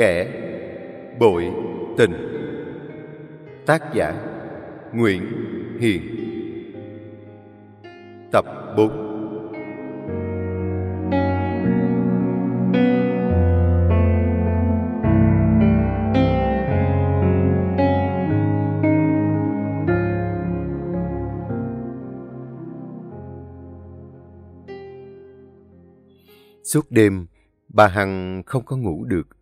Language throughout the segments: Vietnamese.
Kẻ bội tình. Tác giả Nguyễn Hiền. Tập 4 Suốt đêm, bà Hằng không có ngủ được.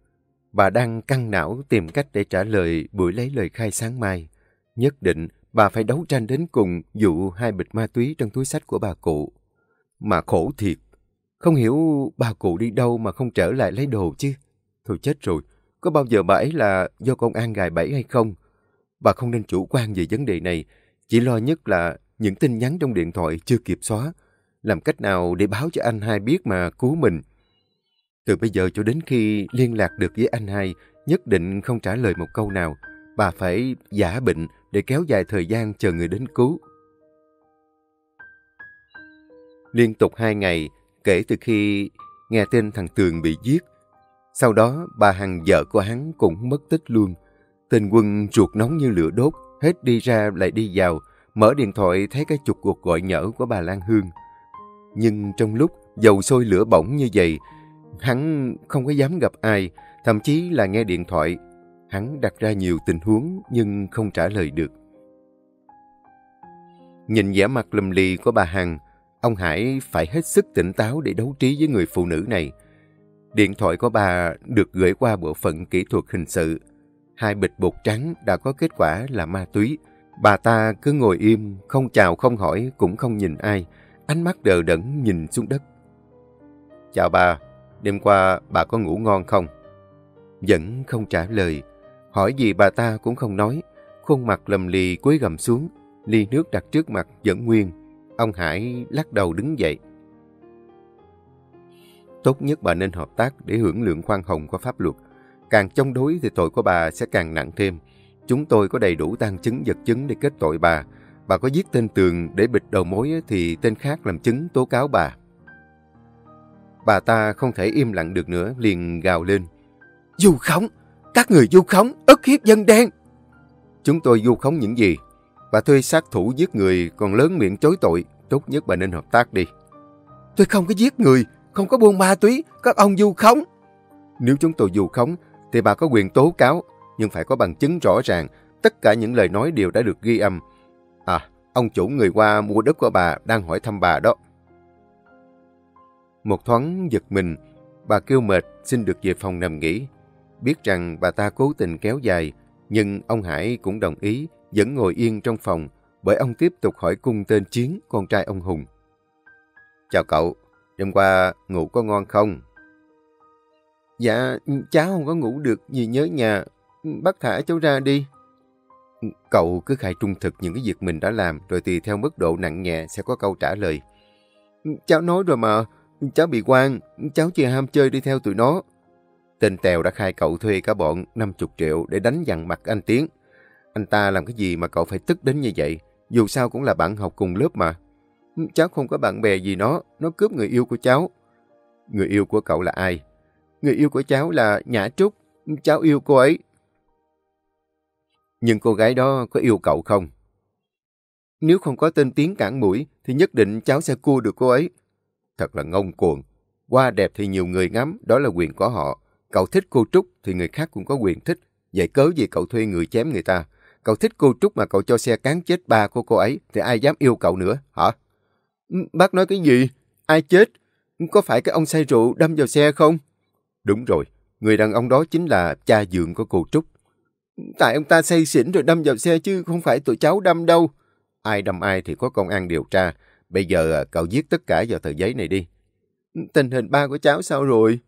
Bà đang căng não tìm cách để trả lời buổi lấy lời khai sáng mai. Nhất định bà phải đấu tranh đến cùng vụ hai bịch ma túy trong túi sách của bà cụ. Mà khổ thiệt. Không hiểu bà cụ đi đâu mà không trở lại lấy đồ chứ. Thôi chết rồi. Có bao giờ bà ấy là do công an gài bẫy hay không? Bà không nên chủ quan về vấn đề này. Chỉ lo nhất là những tin nhắn trong điện thoại chưa kịp xóa. Làm cách nào để báo cho anh hai biết mà cứu mình? Từ bây giờ cho đến khi liên lạc được với anh hai, nhất định không trả lời một câu nào. Bà phải giả bệnh để kéo dài thời gian chờ người đến cứu. Liên tục hai ngày, kể từ khi nghe tin thằng Tường bị giết, sau đó bà Hằng vợ của hắn cũng mất tích luôn. Tình quân ruột nóng như lửa đốt, hết đi ra lại đi vào, mở điện thoại thấy cái chục cuộc gọi nhỡ của bà Lan Hương. Nhưng trong lúc dầu sôi lửa bỏng như vậy, hắn không có dám gặp ai, thậm chí là nghe điện thoại. Hắn đặt ra nhiều tình huống nhưng không trả lời được. Nhìn vẻ mặt lầm lì của bà Hằng, ông Hải phải hết sức tỉnh táo để đấu trí với người phụ nữ này. Điện thoại của bà được gửi qua bộ phận kỹ thuật hình sự. Hai bịch bột trắng đã có kết quả là ma túy. Bà ta cứ ngồi im, không chào không hỏi, cũng không nhìn ai. Ánh mắt đờ đẫn nhìn xuống đất. Chào bà, đêm qua bà có ngủ ngon không? Vẫn không trả lời. Hỏi gì bà ta cũng không nói. Khuôn mặt lầm lì cúi gầm xuống. Ly nước đặt trước mặt vẫn nguyên. Ông Hải lắc đầu đứng dậy. Tốt nhất bà nên hợp tác để hưởng lượng khoan hồng của pháp luật. Càng chống đối thì tội của bà sẽ càng nặng thêm. Chúng tôi có đầy đủ tăng chứng vật chứng để kết tội bà. Bà có giết tên Tường để bịt đầu mối thì tên khác làm chứng tố cáo bà. Bà ta không thể im lặng được nữa, liền gào lên. Du khống! Các người du khống, ức hiếp dân đen! Chúng tôi du khống những gì? Bà thuê sát thủ giết người còn lớn miệng chối tội. Tốt nhất bà nên hợp tác đi. Tôi không có giết người, không có buôn ma túy, các ông du khống. Nếu chúng tôi du khống, thì bà có quyền tố cáo, nhưng phải có bằng chứng rõ ràng. Tất cả những lời nói đều đã được ghi âm. À, ông chủ người qua mua đất của bà đang hỏi thăm bà đó. Một thoáng giật mình, bà kêu mệt xin được về phòng nằm nghỉ. Biết rằng bà ta cố tình kéo dài, nhưng ông Hải cũng đồng ý, vẫn ngồi yên trong phòng, bởi ông tiếp tục hỏi cung tên Chiến, con trai ông Hùng. Chào cậu, đêm qua ngủ có ngon không? Dạ, cháu không có ngủ được vì nhớ nhà, bắt thả cháu ra đi. Cậu cứ khai trung thực những cái việc mình đã làm, rồi tùy theo mức độ nặng nhẹ sẽ có câu trả lời. Cháu nói rồi mà, cháu bị quan, cháu chỉ ham chơi đi theo tụi nó. Tên Tèo đã khai cậu thuê cả bọn 50 triệu để đánh dằn mặt anh Tiến. Anh ta làm cái gì mà cậu phải tức đến như vậy? Dù sao cũng là bạn học cùng lớp mà. Cháu không có bạn bè gì nó, nó cướp người yêu của cháu. Người yêu của cậu là ai? Người yêu của cháu là Nhã Trúc, cháu yêu cô ấy. Nhưng cô gái đó có yêu cậu không? Nếu không có tên Tiến cản mũi, thì nhất định cháu sẽ cua được cô ấy. Thật là ngông cuồng. Hoa đẹp thì nhiều người ngắm, đó là quyền của họ. Cậu thích cô Trúc thì người khác cũng có quyền thích. Vậy cớ gì cậu thuê người chém người ta? Cậu thích cô Trúc mà cậu cho xe cán chết ba của cô ấy, thì ai dám yêu cậu nữa, hả? Ừ, bác nói cái gì? Ai chết? Có phải cái ông say rượu đâm vào xe không? Đúng rồi, người đàn ông đó chính là cha dượng của cô Trúc. Tại ông ta say xỉn rồi đâm vào xe chứ không phải tụi cháu đâm đâu. Ai đâm ai thì có công an điều tra. Bây giờ à, cậu viết tất cả vào tờ giấy này đi. Tình hình ba của cháu sao rồi?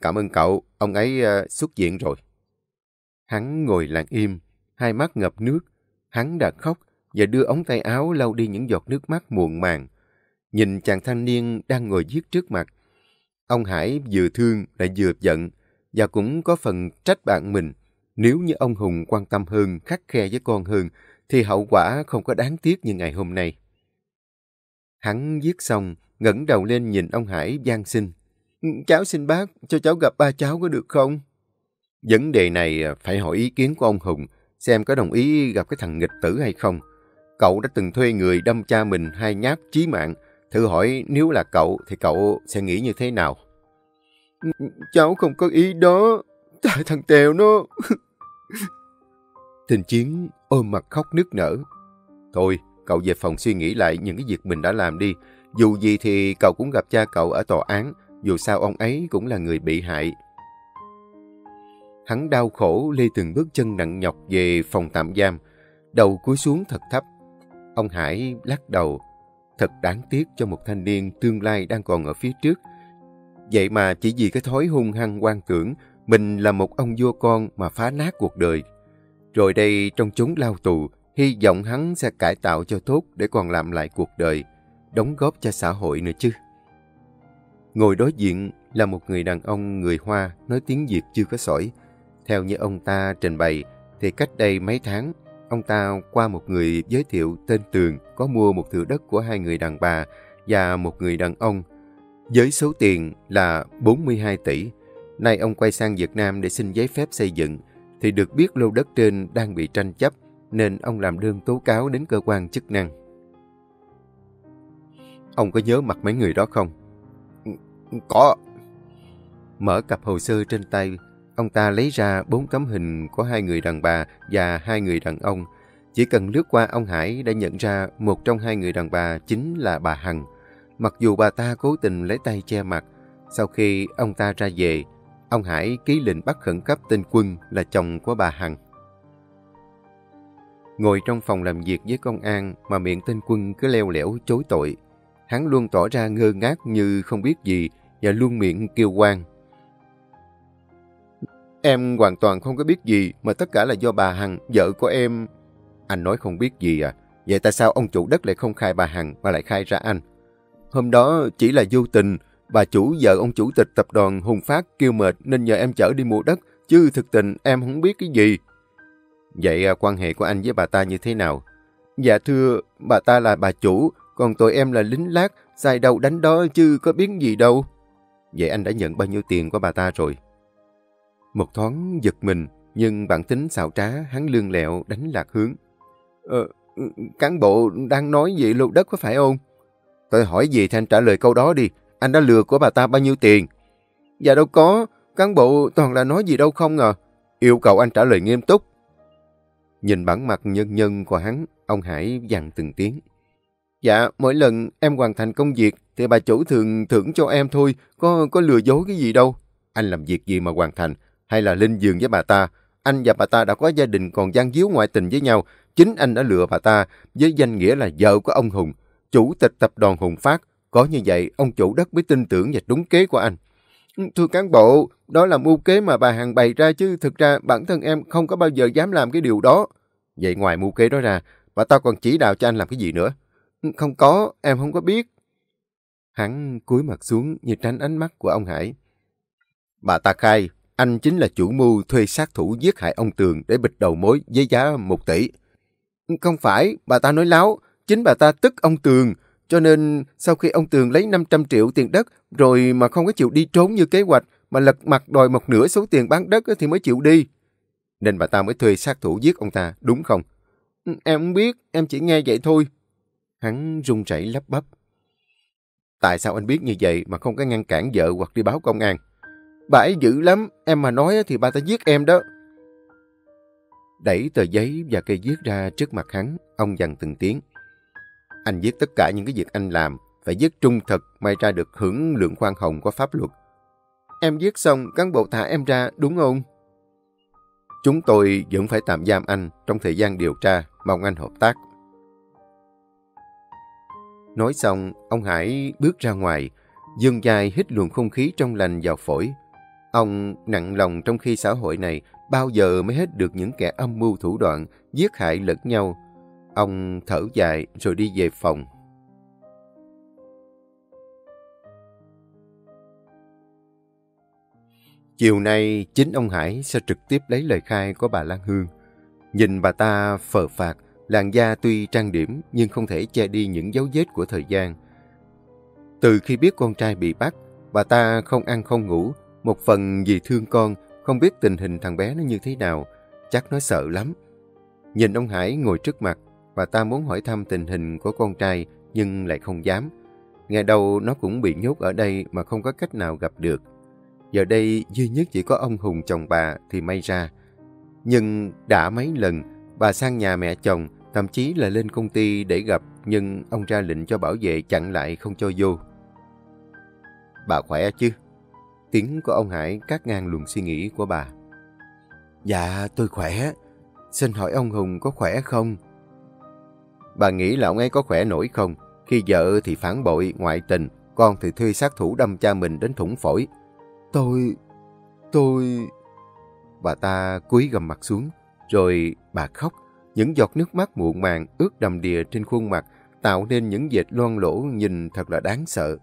Cảm ơn cậu, ông ấy à, xuất viện rồi. Hắn ngồi lặng im, hai mắt ngập nước. Hắn đã khóc và đưa ống tay áo lau đi những giọt nước mắt muộn màng. Nhìn chàng thanh niên đang ngồi viết trước mặt. Ông Hải vừa thương lại vừa giận và cũng có phần trách bạn mình. Nếu như ông Hùng quan tâm hơn, khắc khe với con hơn, thì hậu quả không có đáng tiếc như ngày hôm nay. Hắn viết xong, ngẩng đầu lên nhìn ông Hải gian xin. Ừ, cháu xin bác, cho cháu gặp ba cháu có được không? Vấn đề này à, phải hỏi ý kiến của ông Hùng, xem có đồng ý gặp cái thằng nghịch tử hay không. Cậu đã từng thuê người đâm cha mình hai nhát chí mạng. Thử hỏi nếu là cậu thì cậu sẽ nghĩ như thế nào? Ừ, ừ, cháu không có ý đó. Tại thằng Tèo nó... Tình Chiến ôm mặt khóc nức nở. Thôi, cậu về phòng suy nghĩ lại những cái việc mình đã làm đi. Dù gì thì cậu cũng gặp cha cậu ở tòa án. Dù sao ông ấy cũng là người bị hại. Hắn đau khổ lê từng bước chân nặng nhọc về phòng tạm giam. Đầu cúi xuống thật thấp. Ông Hải lắc đầu. Thật đáng tiếc cho một thanh niên tương lai đang còn ở phía trước. Vậy mà chỉ vì cái thói hung hăng quan cưỡng, mình là một ông vua con mà phá nát cuộc đời. Rồi đây trong chúng lao tù, hy vọng hắn sẽ cải tạo cho tốt để còn làm lại cuộc đời, đóng góp cho xã hội nữa chứ. Ngồi đối diện là một người đàn ông người Hoa nói tiếng Việt chưa có sỏi. Theo như ông ta trình bày, thì cách đây mấy tháng, ông ta qua một người giới thiệu tên Tường có mua một thửa đất của hai người đàn bà và một người đàn ông với số tiền là 42 tỷ. Nay ông quay sang Việt Nam để xin giấy phép xây dựng, thì được biết lô đất trên đang bị tranh chấp, nên ông làm đơn tố cáo đến cơ quan chức năng. Ông có nhớ mặt mấy người đó không? Có. Mở cặp hồ sơ trên tay, ông ta lấy ra bốn tấm hình của hai người đàn bà và hai người đàn ông. Chỉ cần lướt qua ông Hải đã nhận ra một trong hai người đàn bà chính là bà Hằng. Mặc dù bà ta cố tình lấy tay che mặt, sau khi ông ta ra về, ông Hải ký lệnh bắt khẩn cấp tên Quân là chồng của bà Hằng. Ngồi trong phòng làm việc với công an mà miệng tên Quân cứ leo lẻo chối tội. Hắn luôn tỏ ra ngơ ngác như không biết gì và luôn miệng kêu quan. Em hoàn toàn không có biết gì mà tất cả là do bà Hằng, vợ của em. Anh nói không biết gì à? Vậy tại sao ông chủ đất lại không khai bà Hằng mà lại khai ra anh? Hôm đó chỉ là vô tình, bà chủ vợ ông chủ tịch tập đoàn Hùng Phát kêu mệt nên nhờ em chở đi mua đất, chứ thực tình em không biết cái gì. Vậy à, quan hệ của anh với bà ta như thế nào? Dạ thưa, bà ta là bà chủ, còn tụi em là lính lát, sai đâu đánh đó chứ có biết gì đâu. Vậy anh đã nhận bao nhiêu tiền của bà ta rồi? Một thoáng giật mình, nhưng bản tính xạo trá, hắn lương lẹo, đánh lạc hướng. Ờ, cán bộ đang nói về lô đất có phải không? Tôi hỏi gì thì anh trả lời câu đó đi. Anh đã lừa của bà ta bao nhiêu tiền? Dạ đâu có. Cán bộ toàn là nói gì đâu không à. Yêu cầu anh trả lời nghiêm túc. Nhìn bản mặt nhân nhân của hắn, ông Hải dặn từng tiếng. Dạ, mỗi lần em hoàn thành công việc thì bà chủ thường thưởng cho em thôi, có có lừa dối cái gì đâu. Anh làm việc gì mà hoàn thành, hay là lên giường với bà ta? Anh và bà ta đã có gia đình còn gian díu ngoại tình với nhau. Chính anh đã lừa bà ta với danh nghĩa là vợ của ông Hùng. Chủ tịch tập đoàn Hùng Phát, có như vậy ông chủ đất mới tin tưởng và đúng kế của anh. Thưa cán bộ, đó là mưu kế mà bà Hằng bày ra chứ thực ra bản thân em không có bao giờ dám làm cái điều đó. Vậy ngoài mưu kế đó ra, bà ta còn chỉ đạo cho anh làm cái gì nữa? Ừ, không có, em không có biết. Hắn cúi mặt xuống như tránh ánh mắt của ông Hải. Bà ta khai, anh chính là chủ mưu thuê sát thủ giết hại ông Tường để bịt đầu mối với giá một tỷ. Ừ, không phải, bà ta nói láo, Chính bà ta tức ông Tường, cho nên sau khi ông Tường lấy 500 triệu tiền đất rồi mà không có chịu đi trốn như kế hoạch mà lật mặt đòi một nửa số tiền bán đất thì mới chịu đi. Nên bà ta mới thuê sát thủ giết ông ta, đúng không? Ừ, em không biết, em chỉ nghe vậy thôi. Hắn run rẩy lắp bắp. Tại sao anh biết như vậy mà không có ngăn cản vợ hoặc đi báo công an? Bà ấy dữ lắm, em mà nói thì bà ta giết em đó. Đẩy tờ giấy và cây viết ra trước mặt hắn, ông dằn từng tiếng. Anh viết tất cả những cái việc anh làm, phải viết trung thực, may ra được hưởng lượng khoan hồng của pháp luật. Em viết xong, cán bộ thả em ra, đúng không? Chúng tôi vẫn phải tạm giam anh trong thời gian điều tra, mong anh hợp tác. Nói xong, ông Hải bước ra ngoài, dương dài hít luồng không khí trong lành vào phổi. Ông nặng lòng trong khi xã hội này bao giờ mới hết được những kẻ âm mưu thủ đoạn, giết hại lẫn nhau, Ông thở dài rồi đi về phòng. Chiều nay, chính ông Hải sẽ trực tiếp lấy lời khai của bà Lan Hương. Nhìn bà ta phờ phạt, làn da tuy trang điểm nhưng không thể che đi những dấu vết của thời gian. Từ khi biết con trai bị bắt, bà ta không ăn không ngủ, một phần vì thương con, không biết tình hình thằng bé nó như thế nào, chắc nó sợ lắm. Nhìn ông Hải ngồi trước mặt, và ta muốn hỏi thăm tình hình của con trai nhưng lại không dám. Ngày đâu nó cũng bị nhốt ở đây mà không có cách nào gặp được. Giờ đây duy nhất chỉ có ông Hùng chồng bà thì may ra. Nhưng đã mấy lần bà sang nhà mẹ chồng, thậm chí là lên công ty để gặp nhưng ông ra lệnh cho bảo vệ chặn lại không cho vô. Bà khỏe chứ? Tiếng của ông Hải cắt ngang luồng suy nghĩ của bà. Dạ, tôi khỏe. Xin hỏi ông Hùng có khỏe không? Bà nghĩ là ông ấy có khỏe nổi không? Khi vợ thì phản bội, ngoại tình, con thì thuê sát thủ đâm cha mình đến thủng phổi. Tôi... tôi... Bà ta cúi gầm mặt xuống, rồi bà khóc. Những giọt nước mắt muộn màng ướt đầm đìa trên khuôn mặt, tạo nên những vệt loan lỗ nhìn thật là đáng sợ.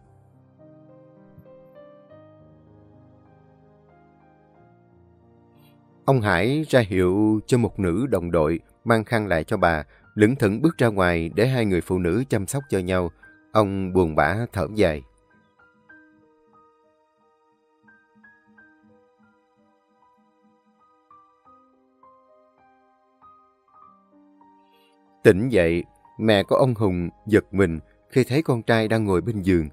Ông Hải ra hiệu cho một nữ đồng đội mang khăn lại cho bà, lững thững bước ra ngoài để hai người phụ nữ chăm sóc cho nhau. Ông buồn bã thở dài. Tỉnh dậy, mẹ của ông Hùng giật mình khi thấy con trai đang ngồi bên giường.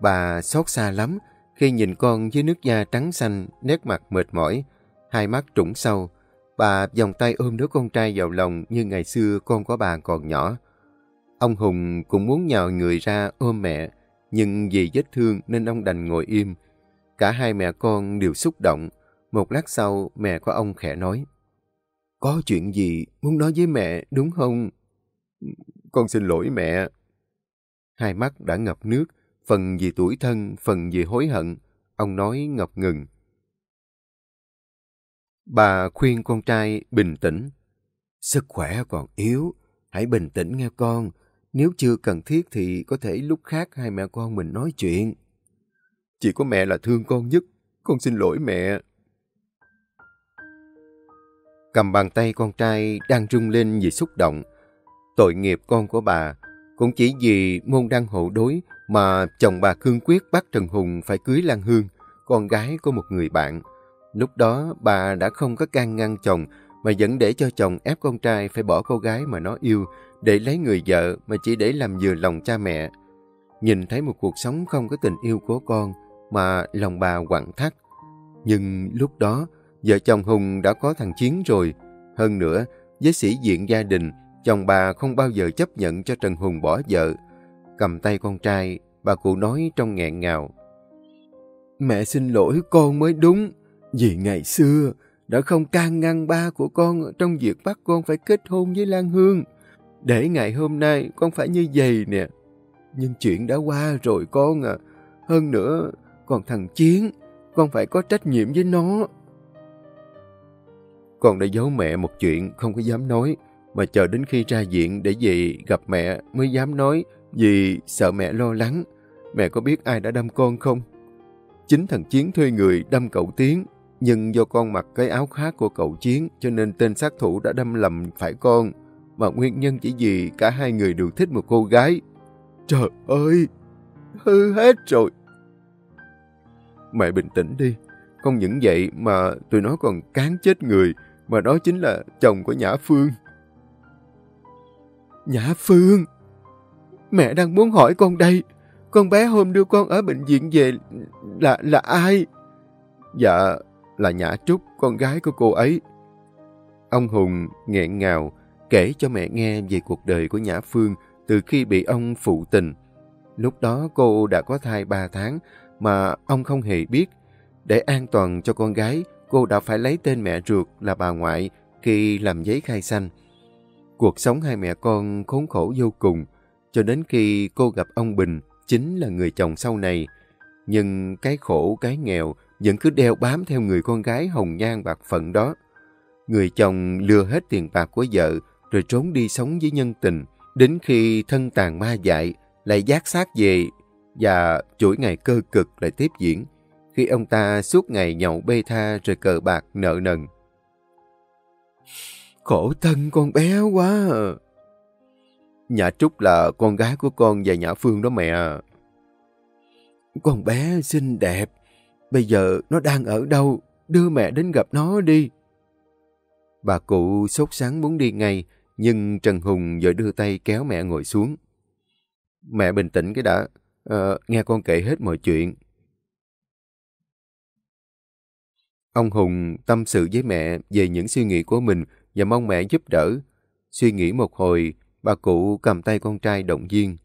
Bà xót xa lắm khi nhìn con với nước da trắng xanh, nét mặt mệt mỏi, hai mắt trũng sâu. Bà vòng tay ôm đứa con trai vào lòng như ngày xưa con của bà còn nhỏ. Ông Hùng cũng muốn nhào người ra ôm mẹ, nhưng vì vết thương nên ông đành ngồi im. Cả hai mẹ con đều xúc động. Một lát sau, mẹ của ông khẽ nói. Có chuyện gì muốn nói với mẹ, đúng không? Con xin lỗi mẹ. Hai mắt đã ngập nước, phần vì tuổi thân, phần vì hối hận. Ông nói ngập ngừng. Bà khuyên con trai bình tĩnh. Sức khỏe còn yếu, hãy bình tĩnh nghe con. Nếu chưa cần thiết thì có thể lúc khác hai mẹ con mình nói chuyện. Chỉ có mẹ là thương con nhất, con xin lỗi mẹ. Cầm bàn tay con trai đang rung lên vì xúc động. Tội nghiệp con của bà, cũng chỉ vì môn đăng hộ đối mà chồng bà cương quyết bắt Trần Hùng phải cưới Lan Hương, con gái của một người bạn. Lúc đó bà đã không có can ngăn chồng mà vẫn để cho chồng ép con trai phải bỏ cô gái mà nó yêu để lấy người vợ mà chỉ để làm vừa lòng cha mẹ. Nhìn thấy một cuộc sống không có tình yêu của con mà lòng bà quặn thắt. Nhưng lúc đó vợ chồng Hùng đã có thằng Chiến rồi. Hơn nữa, với sĩ diện gia đình, chồng bà không bao giờ chấp nhận cho Trần Hùng bỏ vợ. Cầm tay con trai, bà cụ nói trong nghẹn ngào. Mẹ xin lỗi con mới đúng. Vì ngày xưa đã không can ngăn ba của con trong việc bắt con phải kết hôn với Lan Hương. Để ngày hôm nay con phải như vậy nè. Nhưng chuyện đã qua rồi con à. Hơn nữa, còn thằng Chiến, con phải có trách nhiệm với nó. Con đã giấu mẹ một chuyện không có dám nói, mà chờ đến khi ra viện để về gặp mẹ mới dám nói vì sợ mẹ lo lắng. Mẹ có biết ai đã đâm con không? Chính thằng Chiến thuê người đâm cậu Tiến nhưng do con mặc cái áo khác của cậu Chiến cho nên tên sát thủ đã đâm lầm phải con. Mà nguyên nhân chỉ vì cả hai người đều thích một cô gái. Trời ơi! Hư hết rồi! Mẹ bình tĩnh đi. Không những vậy mà tụi nó còn cán chết người. Mà đó chính là chồng của Nhã Phương. Nhã Phương! Mẹ đang muốn hỏi con đây. Con bé hôm đưa con ở bệnh viện về là là ai? Dạ, là Nhã Trúc, con gái của cô ấy. Ông Hùng nghẹn ngào kể cho mẹ nghe về cuộc đời của Nhã Phương từ khi bị ông phụ tình. Lúc đó cô đã có thai 3 tháng mà ông không hề biết. Để an toàn cho con gái, cô đã phải lấy tên mẹ ruột là bà ngoại khi làm giấy khai sanh. Cuộc sống hai mẹ con khốn khổ vô cùng, cho đến khi cô gặp ông Bình, chính là người chồng sau này. Nhưng cái khổ, cái nghèo vẫn cứ đeo bám theo người con gái hồng nhan bạc phận đó. Người chồng lừa hết tiền bạc của vợ rồi trốn đi sống với nhân tình. Đến khi thân tàn ma dại lại giác xác về và chuỗi ngày cơ cực lại tiếp diễn khi ông ta suốt ngày nhậu bê tha rồi cờ bạc nợ nần. Khổ thân con bé quá à. Nhã Trúc là con gái của con và Nhã Phương đó mẹ. À. Con bé xinh đẹp, Bây giờ nó đang ở đâu? đưa mẹ đến gặp nó đi. Bà cụ sốt sáng muốn đi ngay, nhưng Trần Hùng vội đưa tay kéo mẹ ngồi xuống. Mẹ bình tĩnh cái đã, uh, nghe con kể hết mọi chuyện. Ông Hùng tâm sự với mẹ về những suy nghĩ của mình và mong mẹ giúp đỡ. Suy nghĩ một hồi, bà cụ cầm tay con trai động viên.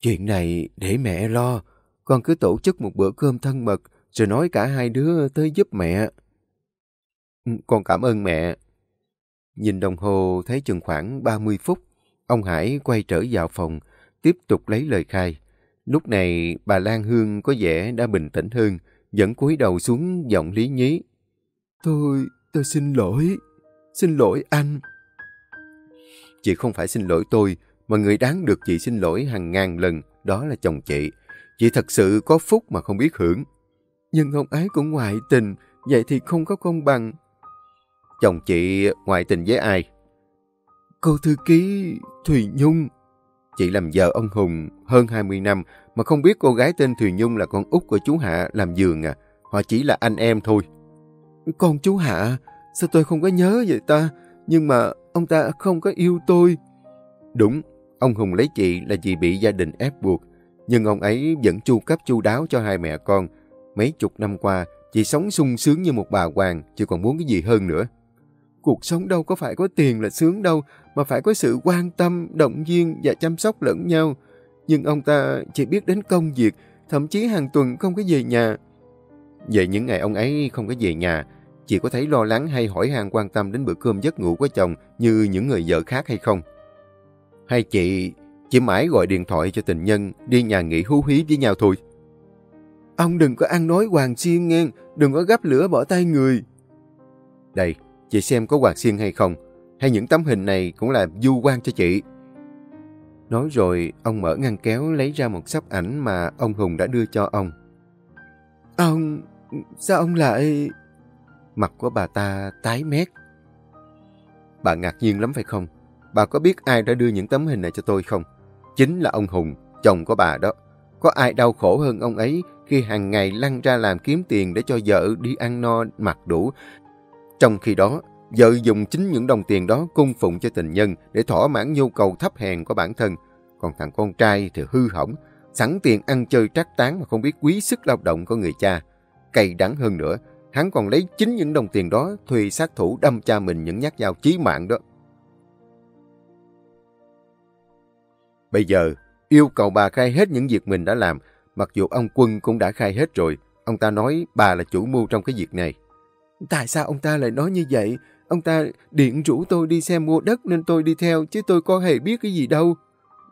Chuyện này để mẹ lo, con cứ tổ chức một bữa cơm thân mật rồi nói cả hai đứa tới giúp mẹ. Ừ, con cảm ơn mẹ. Nhìn đồng hồ thấy chừng khoảng 30 phút, ông Hải quay trở vào phòng, tiếp tục lấy lời khai. Lúc này bà Lan Hương có vẻ đã bình tĩnh hơn, vẫn cúi đầu xuống giọng lý nhí. Tôi, tôi xin lỗi, xin lỗi anh. Chị không phải xin lỗi tôi, mà người đáng được chị xin lỗi hàng ngàn lần, đó là chồng chị. Chị thật sự có phúc mà không biết hưởng. Nhưng ông ấy cũng ngoại tình, vậy thì không có công bằng. Chồng chị ngoại tình với ai? Cô thư ký Thùy Nhung. Chị làm vợ ông Hùng hơn 20 năm mà không biết cô gái tên Thùy Nhung là con út của chú Hạ làm giường à. Họ chỉ là anh em thôi. Con chú Hạ, sao tôi không có nhớ vậy ta? Nhưng mà ông ta không có yêu tôi. Đúng, ông Hùng lấy chị là vì bị gia đình ép buộc. Nhưng ông ấy vẫn chu cấp chu đáo cho hai mẹ con. Mấy chục năm qua, chị sống sung sướng như một bà hoàng, chứ còn muốn cái gì hơn nữa. Cuộc sống đâu có phải có tiền là sướng đâu, mà phải có sự quan tâm, động viên và chăm sóc lẫn nhau. Nhưng ông ta chỉ biết đến công việc, thậm chí hàng tuần không có về nhà. Vậy những ngày ông ấy không có về nhà, chị có thấy lo lắng hay hỏi han quan tâm đến bữa cơm giấc ngủ của chồng như những người vợ khác hay không? Hay chị chỉ mãi gọi điện thoại cho tình nhân đi nhà nghỉ hú hí với nhau thôi? Ông đừng có ăn nói hoàng xiên nghe, đừng có gấp lửa bỏ tay người. Đây, chị xem có hoàng xiên hay không, hay những tấm hình này cũng là du quan cho chị. Nói rồi, ông mở ngăn kéo lấy ra một sắp ảnh mà ông Hùng đã đưa cho ông. Ông, sao ông lại... Mặt của bà ta tái mét. Bà ngạc nhiên lắm phải không? Bà có biết ai đã đưa những tấm hình này cho tôi không? Chính là ông Hùng, chồng của bà đó. Có ai đau khổ hơn ông ấy khi hàng ngày lăn ra làm kiếm tiền để cho vợ đi ăn no mặc đủ. Trong khi đó, vợ dùng chính những đồng tiền đó cung phụng cho tình nhân để thỏa mãn nhu cầu thấp hèn của bản thân. Còn thằng con trai thì hư hỏng, sẵn tiền ăn chơi trác tán mà không biết quý sức lao động của người cha. Cay đắng hơn nữa, hắn còn lấy chính những đồng tiền đó thuê sát thủ đâm cha mình những nhát dao chí mạng đó. Bây giờ, yêu cầu bà khai hết những việc mình đã làm, mặc dù ông Quân cũng đã khai hết rồi. Ông ta nói bà là chủ mưu trong cái việc này. Tại sao ông ta lại nói như vậy? Ông ta điện rủ tôi đi xem mua đất nên tôi đi theo, chứ tôi có hề biết cái gì đâu.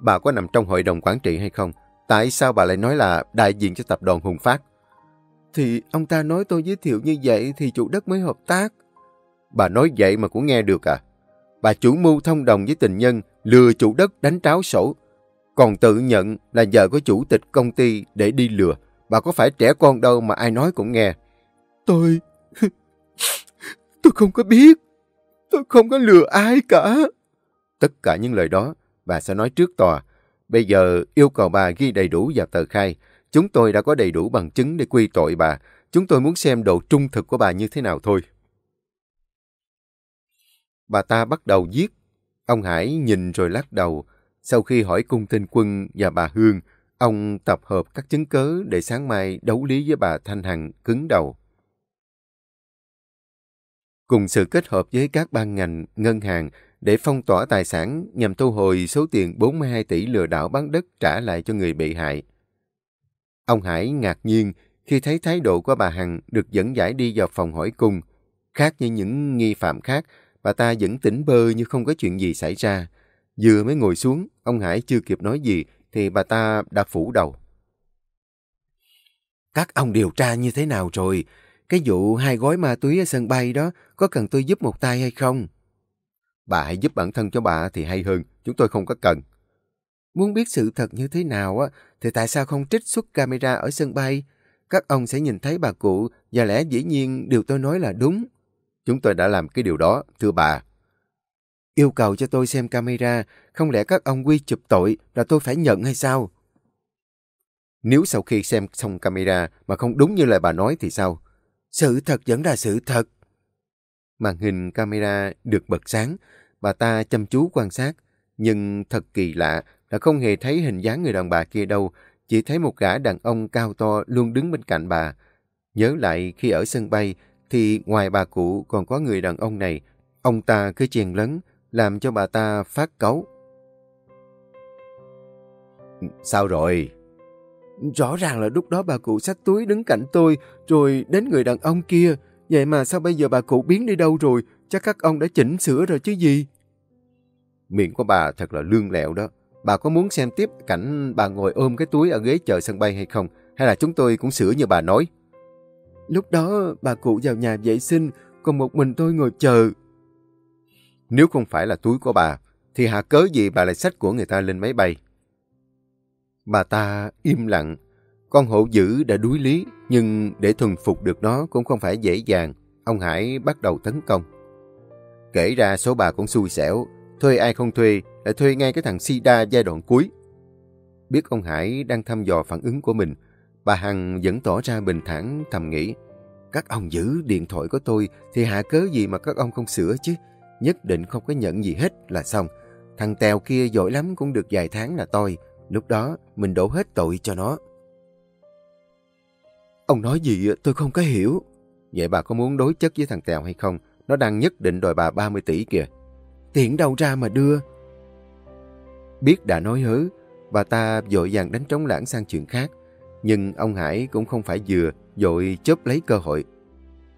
Bà có nằm trong hội đồng quản trị hay không? Tại sao bà lại nói là đại diện cho tập đoàn Hùng Phát? Thì ông ta nói tôi giới thiệu như vậy thì chủ đất mới hợp tác. Bà nói vậy mà cũng nghe được à? Bà chủ mưu thông đồng với tình nhân, lừa chủ đất đánh tráo sổ, còn tự nhận là vợ của chủ tịch công ty để đi lừa. Bà có phải trẻ con đâu mà ai nói cũng nghe. Tôi... tôi không có biết. Tôi không có lừa ai cả. Tất cả những lời đó, bà sẽ nói trước tòa. Bây giờ yêu cầu bà ghi đầy đủ vào tờ khai. Chúng tôi đã có đầy đủ bằng chứng để quy tội bà. Chúng tôi muốn xem độ trung thực của bà như thế nào thôi. Bà ta bắt đầu viết. Ông Hải nhìn rồi lắc đầu, sau khi hỏi cung tên quân và bà Hương, ông tập hợp các chứng cớ để sáng mai đấu lý với bà Thanh Hằng cứng đầu. Cùng sự kết hợp với các ban ngành, ngân hàng để phong tỏa tài sản nhằm thu hồi số tiền 42 tỷ lừa đảo bán đất trả lại cho người bị hại. Ông Hải ngạc nhiên khi thấy thái độ của bà Hằng được dẫn giải đi vào phòng hỏi cung. Khác như những nghi phạm khác, bà ta vẫn tỉnh bơ như không có chuyện gì xảy ra. Vừa mới ngồi xuống, ông Hải chưa kịp nói gì thì bà ta đã phủ đầu. Các ông điều tra như thế nào rồi? Cái vụ hai gói ma túy ở sân bay đó có cần tôi giúp một tay hay không? Bà hãy giúp bản thân cho bà thì hay hơn, chúng tôi không có cần. Muốn biết sự thật như thế nào á, thì tại sao không trích xuất camera ở sân bay? Các ông sẽ nhìn thấy bà cụ và lẽ dĩ nhiên điều tôi nói là đúng. Chúng tôi đã làm cái điều đó, thưa bà. Yêu cầu cho tôi xem camera, không lẽ các ông quy chụp tội là tôi phải nhận hay sao? Nếu sau khi xem xong camera mà không đúng như lời bà nói thì sao? Sự thật vẫn là sự thật. Màn hình camera được bật sáng, bà ta chăm chú quan sát, nhưng thật kỳ lạ là không hề thấy hình dáng người đàn bà kia đâu, chỉ thấy một gã đàn ông cao to luôn đứng bên cạnh bà. Nhớ lại khi ở sân bay, thì ngoài bà cụ còn có người đàn ông này, ông ta cứ chen lấn, làm cho bà ta phát cáu. Sao rồi? Rõ ràng là lúc đó bà cụ xách túi đứng cạnh tôi, rồi đến người đàn ông kia. Vậy mà sao bây giờ bà cụ biến đi đâu rồi? Chắc các ông đã chỉnh sửa rồi chứ gì? Miệng của bà thật là lương lẹo đó. Bà có muốn xem tiếp cảnh bà ngồi ôm cái túi ở ghế chờ sân bay hay không? Hay là chúng tôi cũng sửa như bà nói? Lúc đó bà cụ vào nhà vệ sinh, còn một mình tôi ngồi chờ. Nếu không phải là túi của bà, thì hạ cớ gì bà lại xách của người ta lên máy bay? Bà ta im lặng. Con hổ dữ đã đuối lý, nhưng để thuần phục được nó cũng không phải dễ dàng. Ông Hải bắt đầu tấn công. Kể ra số bà cũng xui xẻo, thuê ai không thuê, lại thuê ngay cái thằng Sida giai đoạn cuối. Biết ông Hải đang thăm dò phản ứng của mình, bà Hằng vẫn tỏ ra bình thản thầm nghĩ. Các ông giữ điện thoại của tôi thì hạ cớ gì mà các ông không sửa chứ. Nhất định không có nhận gì hết là xong. Thằng Tèo kia giỏi lắm cũng được vài tháng là tôi. Lúc đó mình đổ hết tội cho nó. Ông nói gì tôi không có hiểu. Vậy bà có muốn đối chất với thằng Tèo hay không? Nó đang nhất định đòi bà 30 tỷ kìa. Tiền đâu ra mà đưa? Biết đã nói hớ, bà ta vội vàng đánh trống lãng sang chuyện khác. Nhưng ông Hải cũng không phải vừa, vội chớp lấy cơ hội.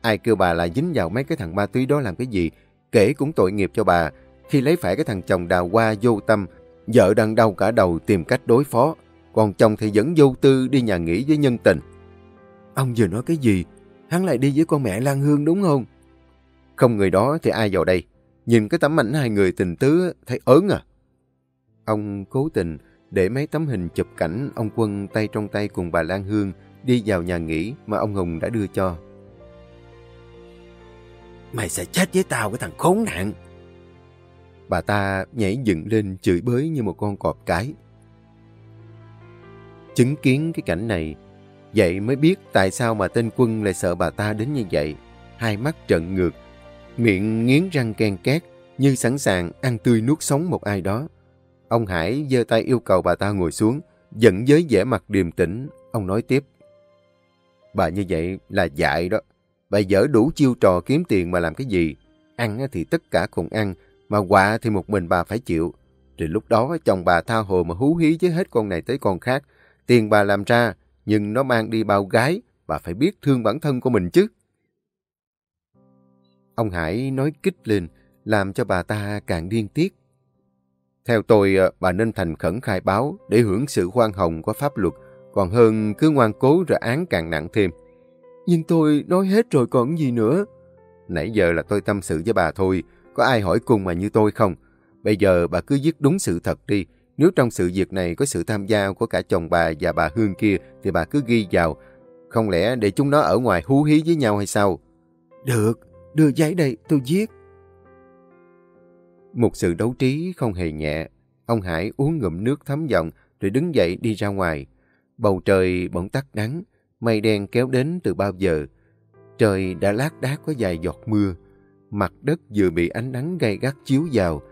Ai kêu bà là dính vào mấy cái thằng ma túy đó làm cái gì, kể cũng tội nghiệp cho bà. Khi lấy phải cái thằng chồng đào hoa vô tâm, vợ đang đau cả đầu tìm cách đối phó, còn chồng thì vẫn vô tư đi nhà nghỉ với nhân tình. Ông vừa nói cái gì? Hắn lại đi với con mẹ Lan Hương đúng không? Không người đó thì ai vào đây? Nhìn cái tấm ảnh hai người tình tứ thấy ớn à? Ông cố tình để mấy tấm hình chụp cảnh ông Quân tay trong tay cùng bà Lan Hương đi vào nhà nghỉ mà ông Hùng đã đưa cho. Mày sẽ chết với tao cái thằng khốn nạn. Bà ta nhảy dựng lên chửi bới như một con cọp cái. Chứng kiến cái cảnh này, vậy mới biết tại sao mà tên Quân lại sợ bà ta đến như vậy. Hai mắt trợn ngược, miệng nghiến răng ken két như sẵn sàng ăn tươi nuốt sống một ai đó. Ông Hải giơ tay yêu cầu bà ta ngồi xuống, dẫn với vẻ mặt điềm tĩnh, ông nói tiếp. Bà như vậy là dại đó. Bà dở đủ chiêu trò kiếm tiền mà làm cái gì? Ăn thì tất cả cùng ăn, mà quạ thì một mình bà phải chịu. Rồi lúc đó chồng bà tha hồ mà hú hí với hết con này tới con khác. Tiền bà làm ra, nhưng nó mang đi bao gái, bà phải biết thương bản thân của mình chứ. Ông Hải nói kích lên, làm cho bà ta càng điên tiết. Theo tôi, ờ, bà nên thành khẩn khai báo để hưởng sự khoan hồng của pháp luật, còn hơn cứ ngoan cố rồi án càng nặng thêm. Nhưng tôi nói hết rồi còn gì nữa. Nãy giờ là tôi tâm sự với bà thôi, có ai hỏi cùng mà như tôi không? Bây giờ bà cứ viết đúng sự thật đi. Nếu trong sự việc này có sự tham gia của cả chồng bà và bà Hương kia thì bà cứ ghi vào. Không lẽ để chúng nó ở ngoài hú hí với nhau hay sao? Được, đưa giấy đây, tôi viết. Một sự đấu trí không hề nhẹ. Ông Hải uống ngụm nước thấm giọng rồi đứng dậy đi ra ngoài. Bầu trời bỗng tắt nắng, mây đen kéo đến từ bao giờ. Trời đã lác đác có vài giọt mưa. Mặt đất vừa bị ánh nắng gay gắt chiếu vào.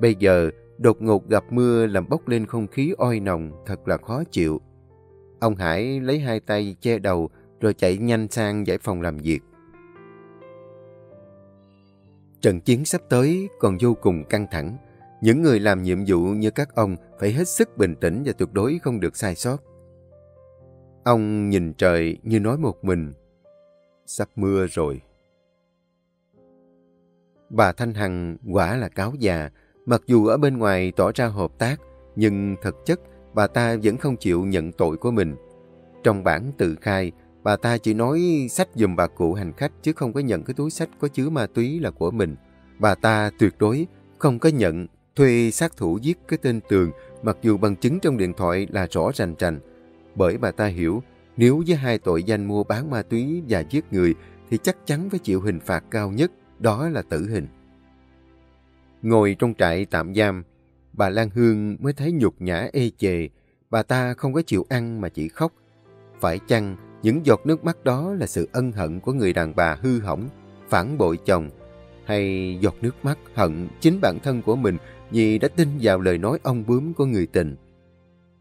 Bây giờ, đột ngột gặp mưa làm bốc lên không khí oi nồng, thật là khó chịu. Ông Hải lấy hai tay che đầu rồi chạy nhanh sang giải phòng làm việc. Trận chiến sắp tới còn vô cùng căng thẳng. Những người làm nhiệm vụ như các ông phải hết sức bình tĩnh và tuyệt đối không được sai sót. Ông nhìn trời như nói một mình. Sắp mưa rồi. Bà Thanh Hằng quả là cáo già, mặc dù ở bên ngoài tỏ ra hợp tác, nhưng thực chất bà ta vẫn không chịu nhận tội của mình. Trong bản tự khai, bà ta chỉ nói sách dùm bà cụ hành khách chứ không có nhận cái túi sách có chứa ma túy là của mình. Bà ta tuyệt đối không có nhận thuê sát thủ giết cái tên Tường mặc dù bằng chứng trong điện thoại là rõ rành rành. Bởi bà ta hiểu nếu với hai tội danh mua bán ma túy và giết người thì chắc chắn phải chịu hình phạt cao nhất, đó là tử hình. Ngồi trong trại tạm giam, bà Lan Hương mới thấy nhục nhã ê chề. Bà ta không có chịu ăn mà chỉ khóc. Phải chăng những giọt nước mắt đó là sự ân hận của người đàn bà hư hỏng, phản bội chồng, hay giọt nước mắt hận chính bản thân của mình vì đã tin vào lời nói ông bướm của người tình.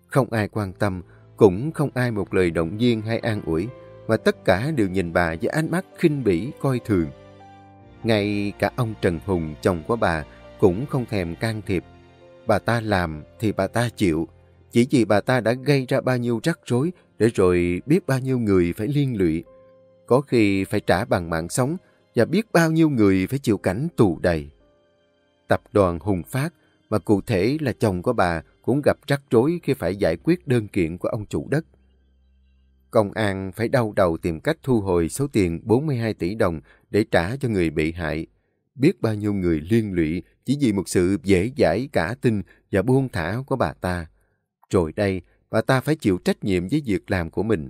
Không ai quan tâm, cũng không ai một lời động viên hay an ủi, và tất cả đều nhìn bà với ánh mắt khinh bỉ, coi thường. Ngay cả ông Trần Hùng, chồng của bà, cũng không thèm can thiệp. Bà ta làm thì bà ta chịu, chỉ vì bà ta đã gây ra bao nhiêu rắc rối để rồi biết bao nhiêu người phải liên lụy. Có khi phải trả bằng mạng sống và biết bao nhiêu người phải chịu cảnh tù đầy. Tập đoàn Hùng Phát, mà cụ thể là chồng của bà, cũng gặp rắc rối khi phải giải quyết đơn kiện của ông chủ đất. Công an phải đau đầu tìm cách thu hồi số tiền 42 tỷ đồng để trả cho người bị hại. Biết bao nhiêu người liên lụy chỉ vì một sự dễ dãi cả tin và buông thả của bà ta. Rồi đây, bà ta phải chịu trách nhiệm với việc làm của mình.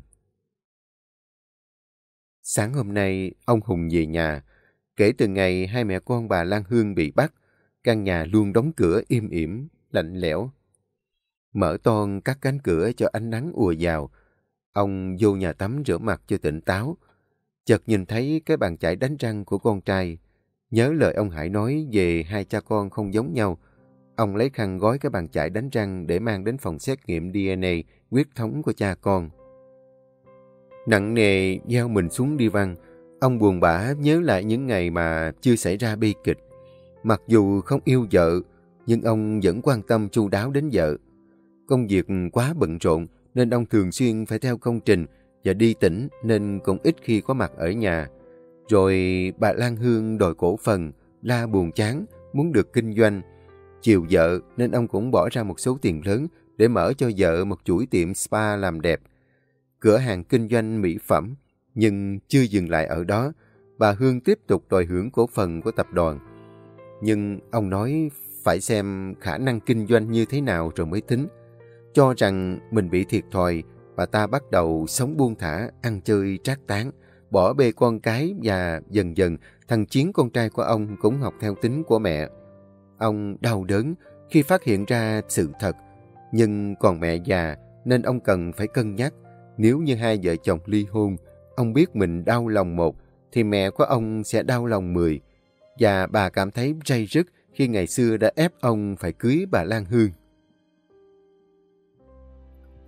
Sáng hôm nay, ông Hùng về nhà. Kể từ ngày hai mẹ con bà Lan Hương bị bắt, căn nhà luôn đóng cửa im ỉm, lạnh lẽo. Mở toan các cánh cửa cho ánh nắng ùa vào. Ông vô nhà tắm rửa mặt cho tỉnh táo. Chợt nhìn thấy cái bàn chải đánh răng của con trai. Nhớ lời ông Hải nói về hai cha con không giống nhau. Ông lấy khăn gói cái bàn chải đánh răng để mang đến phòng xét nghiệm DNA huyết thống của cha con. Nặng nề gieo mình xuống đi văn, ông buồn bã nhớ lại những ngày mà chưa xảy ra bi kịch. Mặc dù không yêu vợ, nhưng ông vẫn quan tâm chu đáo đến vợ. Công việc quá bận rộn nên ông thường xuyên phải theo công trình và đi tỉnh nên cũng ít khi có mặt ở nhà. Rồi bà Lan Hương đòi cổ phần, la buồn chán, muốn được kinh doanh. Chiều vợ nên ông cũng bỏ ra một số tiền lớn để mở cho vợ một chuỗi tiệm spa làm đẹp cửa hàng kinh doanh mỹ phẩm, nhưng chưa dừng lại ở đó, bà Hương tiếp tục đòi hưởng cổ phần của tập đoàn. Nhưng ông nói phải xem khả năng kinh doanh như thế nào rồi mới tính. Cho rằng mình bị thiệt thòi, bà ta bắt đầu sống buông thả, ăn chơi trác tán, bỏ bê con cái và dần dần thằng Chiến con trai của ông cũng học theo tính của mẹ. Ông đau đớn khi phát hiện ra sự thật, nhưng còn mẹ già nên ông cần phải cân nhắc nếu như hai vợ chồng ly hôn, ông biết mình đau lòng một, thì mẹ của ông sẽ đau lòng mười. Và bà cảm thấy ray rứt khi ngày xưa đã ép ông phải cưới bà Lan Hương.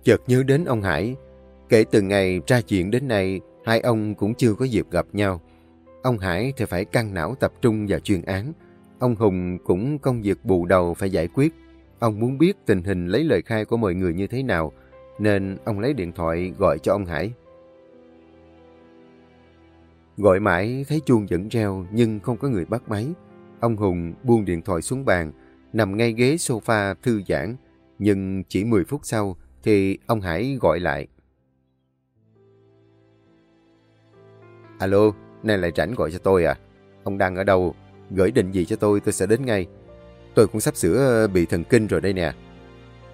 Chợt nhớ đến ông Hải, kể từ ngày ra chuyện đến nay, hai ông cũng chưa có dịp gặp nhau. Ông Hải thì phải căng não tập trung vào chuyên án. Ông Hùng cũng công việc bù đầu phải giải quyết. Ông muốn biết tình hình lấy lời khai của mọi người như thế nào, nên ông lấy điện thoại gọi cho ông Hải. Gọi mãi thấy chuông vẫn reo nhưng không có người bắt máy. Ông Hùng buông điện thoại xuống bàn, nằm ngay ghế sofa thư giãn. Nhưng chỉ 10 phút sau thì ông Hải gọi lại. Alo, nay lại rảnh gọi cho tôi à? Ông đang ở đâu? Gửi định gì cho tôi, tôi sẽ đến ngay. Tôi cũng sắp sửa ờ, bị thần kinh rồi đây nè.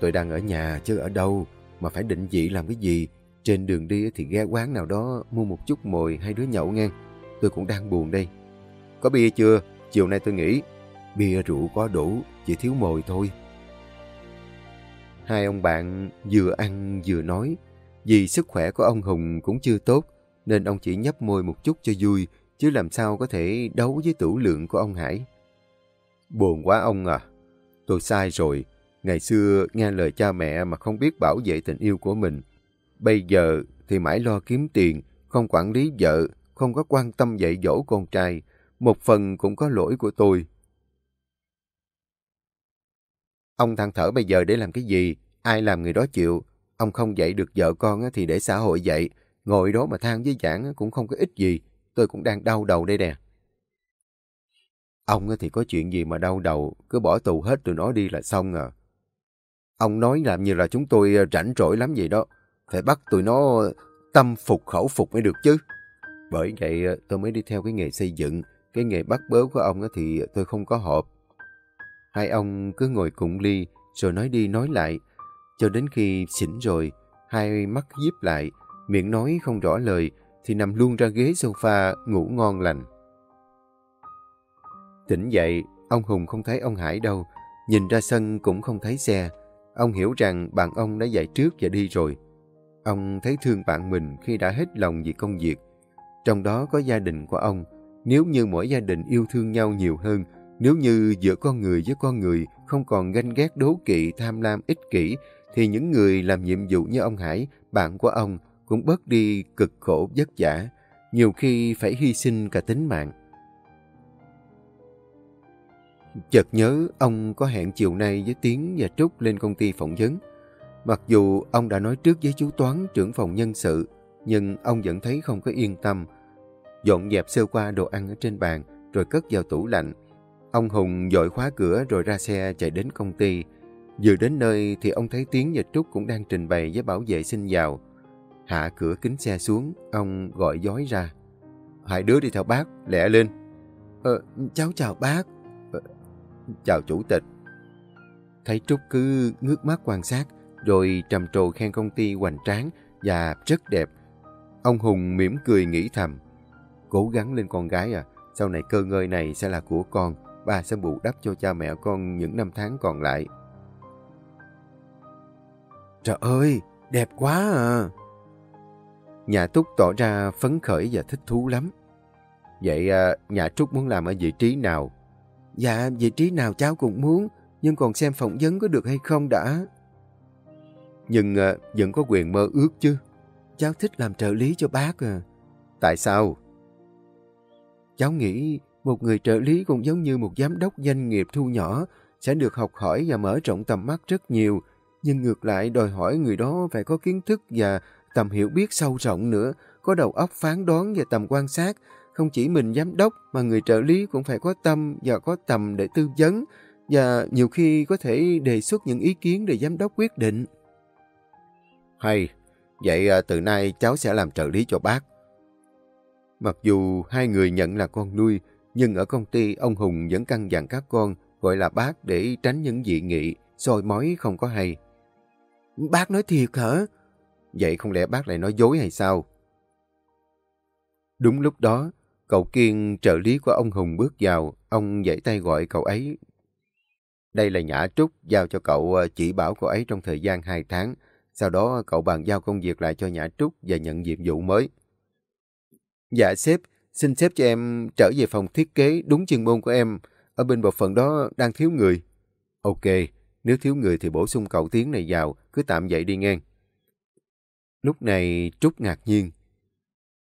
Tôi đang ở nhà chứ ở đâu mà phải định vị làm cái gì. Trên đường đi thì ghé quán nào đó mua một chút mồi hai đứa nhậu ngang. Tôi cũng đang buồn đây. Có bia chưa? Chiều nay tôi nghĩ bia rượu có đủ, chỉ thiếu mồi thôi. Hai ông bạn vừa ăn vừa nói. Vì sức khỏe của ông Hùng cũng chưa tốt, nên ông chỉ nhấp môi một chút cho vui, chứ làm sao có thể đấu với tủ lượng của ông Hải. Buồn quá ông à, tôi sai rồi, Ngày xưa nghe lời cha mẹ mà không biết bảo vệ tình yêu của mình. Bây giờ thì mãi lo kiếm tiền, không quản lý vợ, không có quan tâm dạy dỗ con trai. Một phần cũng có lỗi của tôi. Ông than thở bây giờ để làm cái gì? Ai làm người đó chịu? Ông không dạy được vợ con thì để xã hội dạy. Ngồi đó mà than với giảng cũng không có ích gì. Tôi cũng đang đau đầu đây nè. Ông thì có chuyện gì mà đau đầu, cứ bỏ tù hết tụi nó đi là xong à. Ông nói làm như là chúng tôi ờ, rảnh rỗi lắm vậy đó. Phải bắt tụi nó ờ, tâm phục khẩu phục mới được chứ. Bởi vậy ờ, tôi mới đi theo cái nghề xây dựng. Cái nghề bắt bớ của ông thì tôi không có hợp. Hai ông cứ ngồi cùng ly rồi nói đi nói lại. Cho đến khi xỉn rồi, hai mắt díp lại, miệng nói không rõ lời thì nằm luôn ra ghế sofa ngủ ngon lành. Tỉnh dậy, ông Hùng không thấy ông Hải đâu. Nhìn ra sân cũng không thấy xe. Ông hiểu rằng bạn ông đã dậy trước và đi rồi. ông thấy thương bạn mình khi đã hết lòng vì công việc. Trong đó có gia đình của ông. Nếu như mỗi gia đình yêu thương nhau nhiều hơn, nếu như giữa con người với con người không còn ganh ghét đố kỵ, tham lam, ích kỷ, thì những người làm nhiệm vụ như ông Hải, bạn của ông, cũng bớt đi cực khổ vất vả, nhiều khi phải hy sinh cả tính mạng. Chợt nhớ ông có hẹn chiều nay với Tiến và Trúc lên công ty phỏng vấn. Mặc dù ông đã nói trước với chú Toán trưởng phòng nhân sự, nhưng ông vẫn thấy không có yên tâm. Dọn dẹp sơ qua đồ ăn ở trên bàn, rồi cất vào tủ lạnh. Ông Hùng dội khóa cửa rồi ra xe chạy đến công ty. Vừa đến nơi thì ông thấy Tiến và Trúc cũng đang trình bày với bảo vệ xin vào. Hạ cửa kính xe xuống, ông gọi dối ra. Hai đứa đi theo bác, lẹ lên. Ờ, cháu chào bác. Ờ, chào chủ tịch. Thấy Trúc cứ ngước mắt quan sát, rồi trầm trồ khen công ty hoành tráng và rất đẹp. Ông Hùng mỉm cười nghĩ thầm. Cố gắng lên con gái à, sau này cơ ngơi này sẽ là của con, ba sẽ bù đắp cho cha mẹ con những năm tháng còn lại. Trời ơi, đẹp quá à! Nhà Trúc tỏ ra phấn khởi và thích thú lắm. Vậy à, nhà Trúc muốn làm ở vị trí nào? Dạ, vị trí nào cháu cũng muốn, nhưng còn xem phỏng vấn có được hay không đã. Nhưng à, vẫn có quyền mơ ước chứ. Cháu thích làm trợ lý cho bác à. Tại sao? Cháu nghĩ một người trợ lý cũng giống như một giám đốc doanh nghiệp thu nhỏ sẽ được học hỏi và mở rộng tầm mắt rất nhiều, nhưng ngược lại đòi hỏi người đó phải có kiến thức và tầm hiểu biết sâu rộng nữa, có đầu óc phán đoán và tầm quan sát. Không chỉ mình giám đốc mà người trợ lý cũng phải có tâm và có tầm để tư vấn và nhiều khi có thể đề xuất những ý kiến để giám đốc quyết định. Hay, vậy à, từ nay cháu sẽ làm trợ lý cho bác. Mặc dù hai người nhận là con nuôi, nhưng ở công ty ông Hùng vẫn căng dặn các con gọi là bác để tránh những dị nghị, soi mói không có hay. Bác nói thiệt hả? Vậy không lẽ bác lại nói dối hay sao? Đúng lúc đó, cậu Kiên, trợ lý của ông Hùng bước vào, ông dãy tay gọi cậu ấy. Đây là Nhã Trúc, giao cho cậu ờ, chỉ bảo cậu ấy trong thời gian 2 tháng. Sau đó cậu bàn giao công việc lại cho Nhã Trúc và nhận nhiệm vụ mới. Dạ sếp, xin xếp cho em trở về phòng thiết kế đúng chuyên môn của em. Ở bên bộ phận đó đang thiếu người. Ok, nếu thiếu người thì bổ sung cậu tiếng này vào, cứ tạm vậy đi ngang. Lúc này Trúc ngạc nhiên.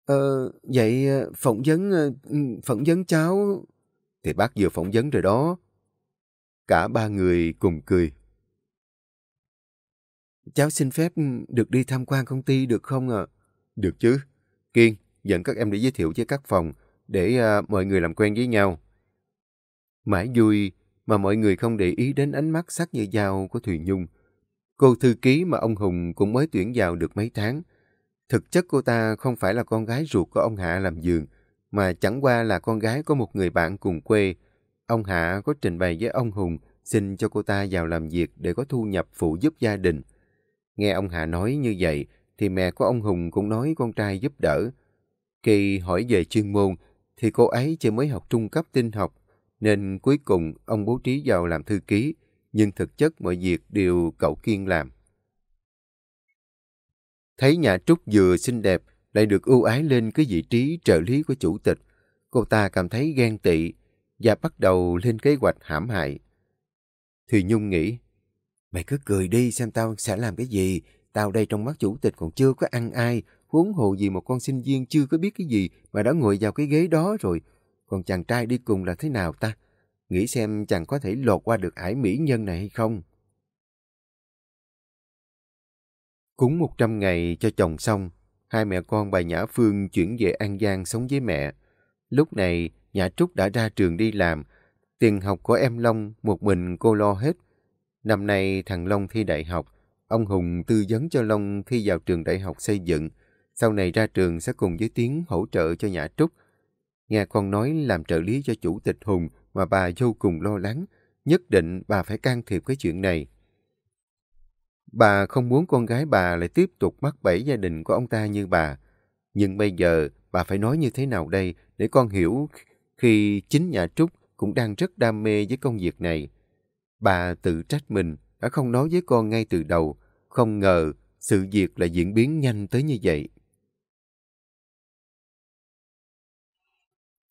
Ờ, vậy ờ, phỏng vấn, ờ, ừ, phỏng vấn cháu... Thì bác vừa phỏng vấn rồi đó. Cả ba người cùng cười. Cháu xin phép ừ, được đi tham quan công ty được không ạ? Được chứ. Kiên, dẫn các em đi giới thiệu với các phòng để uh, mọi người làm quen với nhau. Mãi vui mà mọi người không để ý đến ánh mắt sắc như dao của Thùy Nhung. Cô thư ký mà ông Hùng cũng mới tuyển vào được mấy tháng. Thực chất cô ta không phải là con gái ruột của ông Hạ làm giường, mà chẳng qua là con gái của một người bạn cùng quê. Ông Hạ có trình bày với ông Hùng xin cho cô ta vào làm việc để có thu nhập phụ giúp gia đình. Nghe ông Hạ nói như vậy, thì mẹ của ông Hùng cũng nói con trai giúp đỡ. Khi hỏi về chuyên môn, thì cô ấy chỉ mới học trung cấp tinh học, nên cuối cùng ông bố trí vào làm thư ký, nhưng thực chất mọi việc đều cậu Kiên làm. Thấy nhà Trúc vừa xinh đẹp, lại được ưu ái lên cái vị trí trợ lý của chủ tịch, cô ta cảm thấy ghen tị và bắt đầu lên kế hoạch hãm hại. Thì Nhung nghĩ, mày cứ cười đi xem tao sẽ làm cái gì, tao đây trong mắt chủ tịch còn chưa có ăn ai, huống hồ gì một con sinh viên chưa có biết cái gì mà đã ngồi vào cái ghế đó rồi. Còn chàng trai đi cùng là thế nào ta? Nghĩ xem chàng có thể lột qua được ải mỹ nhân này hay không? Cúng 100 ngày cho chồng xong, hai mẹ con bà Nhã Phương chuyển về An Giang sống với mẹ. Lúc này, Nhã Trúc đã ra trường đi làm. Tiền học của em Long một mình cô lo hết. Năm nay thằng Long thi đại học. Ông Hùng tư vấn cho Long thi vào trường đại học xây dựng. Sau này ra trường sẽ cùng với Tiến hỗ trợ cho Nhã Trúc. Nghe con nói làm trợ lý cho chủ tịch Hùng mà bà vô cùng lo lắng. Nhất định bà phải can thiệp cái chuyện này. Bà không muốn con gái bà lại tiếp tục mắc bẫy gia đình của ông ta như bà. Nhưng bây giờ bà phải nói như thế nào đây để con hiểu khi chính nhà Trúc cũng đang rất đam mê với công việc này. Bà tự trách mình đã không nói với con ngay từ đầu, không ngờ sự việc lại diễn biến nhanh tới như vậy.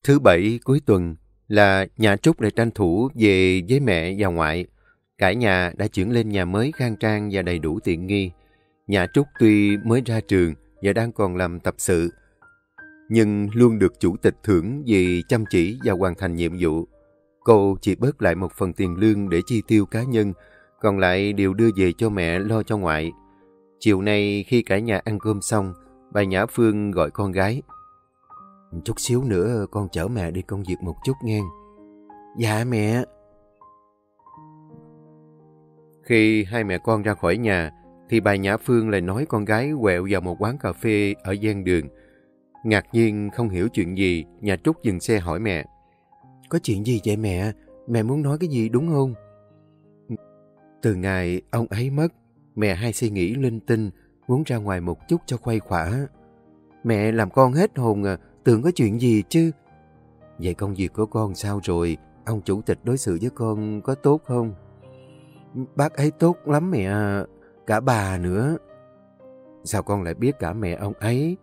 Thứ bảy cuối tuần là nhà Trúc lại tranh thủ về với mẹ và ngoại. Cả nhà đã chuyển lên nhà mới khang trang và đầy đủ tiện nghi. Nhà Trúc tuy mới ra trường và đang còn làm tập sự, nhưng luôn được chủ tịch thưởng vì chăm chỉ và hoàn thành nhiệm vụ. Cô chỉ bớt lại một phần tiền lương để chi tiêu cá nhân, còn lại đều đưa về cho mẹ lo cho ngoại. Chiều nay khi cả nhà ăn cơm xong, bà Nhã Phương gọi con gái. Chút xíu nữa con chở mẹ đi công việc một chút nghe. Dạ mẹ. Khi hai mẹ con ra khỏi nhà, thì bà Nhã Phương lại nói con gái quẹo vào một quán cà phê ở gian đường. Ngạc nhiên không hiểu chuyện gì, nhà Trúc dừng xe hỏi mẹ. Có chuyện gì vậy mẹ? Mẹ muốn nói cái gì đúng không? Từ ngày ông ấy mất, mẹ hay suy nghĩ linh tinh, muốn ra ngoài một chút cho khuây khỏa. Mẹ làm con hết hồn à, tưởng có chuyện gì chứ. Vậy công việc của con sao rồi? Ông chủ tịch đối xử với con có tốt không? Bác ấy tốt lắm mẹ cả bà nữa. Sao con lại biết cả mẹ ông ấy?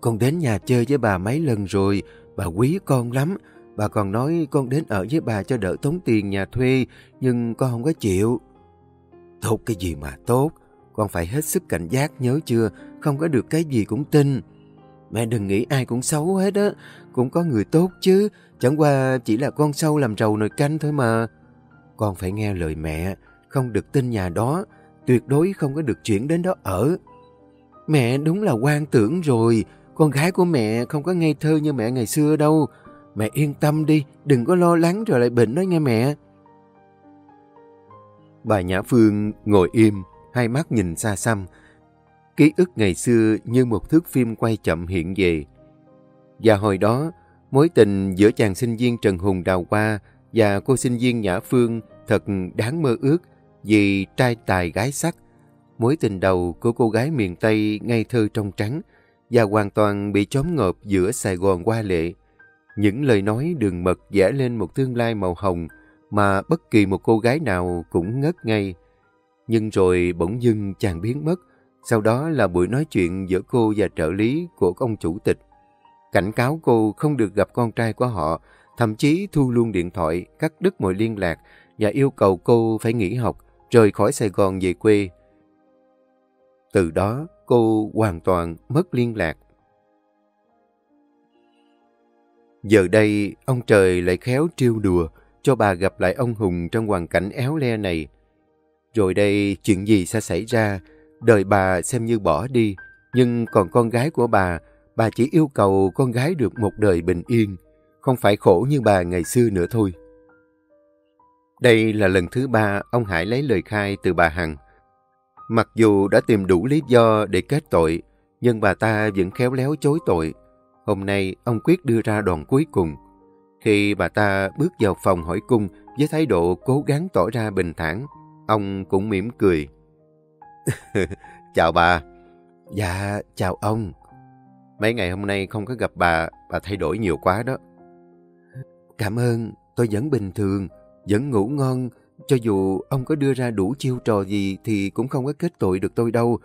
Con đến nhà chơi với bà mấy lần rồi, bà quý con lắm. Bà còn nói con đến ở với bà cho đỡ tốn tiền nhà thuê, nhưng con không có chịu. Tốt cái gì mà tốt, con phải hết sức cảnh giác nhớ chưa, không có được cái gì cũng tin. Mẹ đừng nghĩ ai cũng xấu hết á, cũng có người tốt chứ, chẳng qua chỉ là con sâu làm rầu nồi canh thôi mà. Con phải nghe lời mẹ, không được tin nhà đó, tuyệt đối không có được chuyển đến đó ở. Mẹ đúng là quan tưởng rồi, con gái của mẹ không có ngây thơ như mẹ ngày xưa đâu. Mẹ yên tâm đi, đừng có lo lắng rồi lại bệnh đó nghe mẹ. Bà Nhã Phương ngồi im, hai mắt nhìn xa xăm. Ký ức ngày xưa như một thước phim quay chậm hiện về. Và hồi đó, mối tình giữa chàng sinh viên Trần Hùng Đào Hoa và cô sinh viên Nhã Phương thật đáng mơ ước vì trai tài gái sắc. Mối tình đầu của cô gái miền Tây ngây thơ trong trắng và hoàn toàn bị chóm ngợp giữa Sài Gòn qua lệ. Những lời nói đường mật vẽ lên một tương lai màu hồng mà bất kỳ một cô gái nào cũng ngất ngay. Nhưng rồi bỗng dưng chàng biến mất. Sau đó là buổi nói chuyện giữa cô và trợ lý của ông chủ tịch. Cảnh cáo cô không được gặp con trai của họ, thậm chí thu luôn điện thoại, cắt đứt mọi liên lạc và yêu cầu cô phải nghỉ học, rời khỏi Sài Gòn về quê. Từ đó, cô hoàn toàn mất liên lạc. Giờ đây, ông trời lại khéo trêu đùa, cho bà gặp lại ông Hùng trong hoàn cảnh éo le này. Rồi đây, chuyện gì sẽ xảy ra? Đời bà xem như bỏ đi, nhưng còn con gái của bà, bà chỉ yêu cầu con gái được một đời bình yên, không phải khổ như bà ngày xưa nữa thôi. Đây là lần thứ ba ông Hải lấy lời khai từ bà Hằng. Mặc dù đã tìm đủ lý do để kết tội, nhưng bà ta vẫn khéo léo chối tội. Hôm nay, ông quyết đưa ra đòn cuối cùng. Khi bà ta bước vào phòng hỏi cung với thái độ cố gắng tỏ ra bình thản, ông cũng mỉm cười. chào bà. Dạ, chào ông. Mấy ngày hôm nay không có gặp bà, bà thay đổi nhiều quá đó. Cảm ơn, tôi vẫn bình thường, vẫn ngủ ngon. Cho dù ông có đưa ra đủ chiêu trò gì thì cũng không có kết tội được tôi đâu.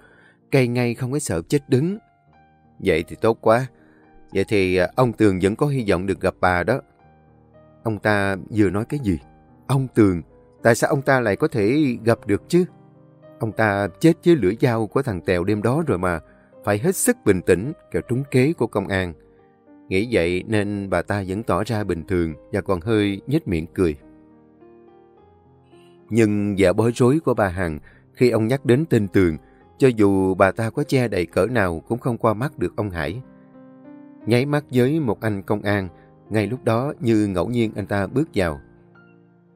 Cây ngay không có sợ chết đứng. Vậy thì tốt quá. Vậy thì à, ông Tường vẫn có hy vọng được gặp bà đó. Ông ta vừa nói cái gì? Ông Tường, tại sao ông ta lại có thể gặp được chứ? Ông ta chết với lưỡi dao của thằng Tèo đêm đó rồi mà. Phải hết sức bình tĩnh, kẻo trúng kế của công an. Nghĩ vậy nên bà ta vẫn tỏ ra bình thường và còn hơi nhếch miệng cười. Nhưng vẻ bối rối của bà Hằng khi ông nhắc đến tên Tường, cho dù bà ta có che đầy cỡ nào cũng không qua mắt được ông Hải. Nháy mắt với một anh công an, ngay lúc đó như ngẫu nhiên anh ta bước vào.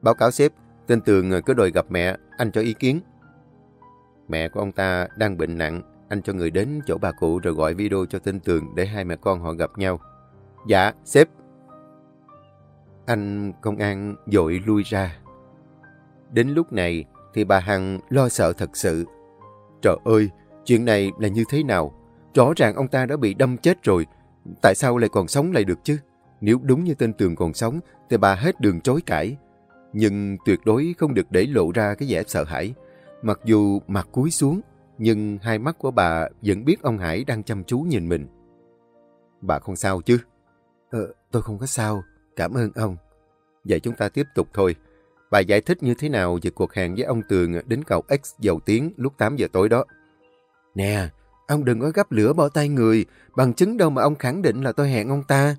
Báo cáo sếp, tên Tường cứ đòi gặp mẹ, anh cho ý kiến. Mẹ của ông ta đang bệnh nặng, anh cho người đến chỗ bà cụ rồi gọi video cho tin Tường để hai mẹ con họ gặp nhau. Dạ, sếp. Anh công an dội lui ra. Đến lúc này thì bà Hằng lo sợ thật sự. Trời ơi, chuyện này là như thế nào? Rõ ràng ông ta đã bị đâm chết rồi. Tại sao lại còn sống lại được chứ? Nếu đúng như tên Tường còn sống thì bà hết đường chối cãi. Nhưng tuyệt đối không được để lộ ra cái vẻ sợ hãi. Mặc dù mặt cúi xuống, nhưng hai mắt của bà vẫn biết ông Hải đang chăm chú nhìn mình. Bà không sao chứ? Ờ, tôi không có sao. Cảm ơn ông. Vậy chúng ta tiếp tục thôi. Bà giải thích như thế nào về cuộc hẹn với ông Tường đến cầu X dầu tiếng lúc 8 giờ tối đó? Nè, ông đừng có gấp lửa bỏ tay người, bằng chứng đâu mà ông khẳng định là tôi hẹn ông ta.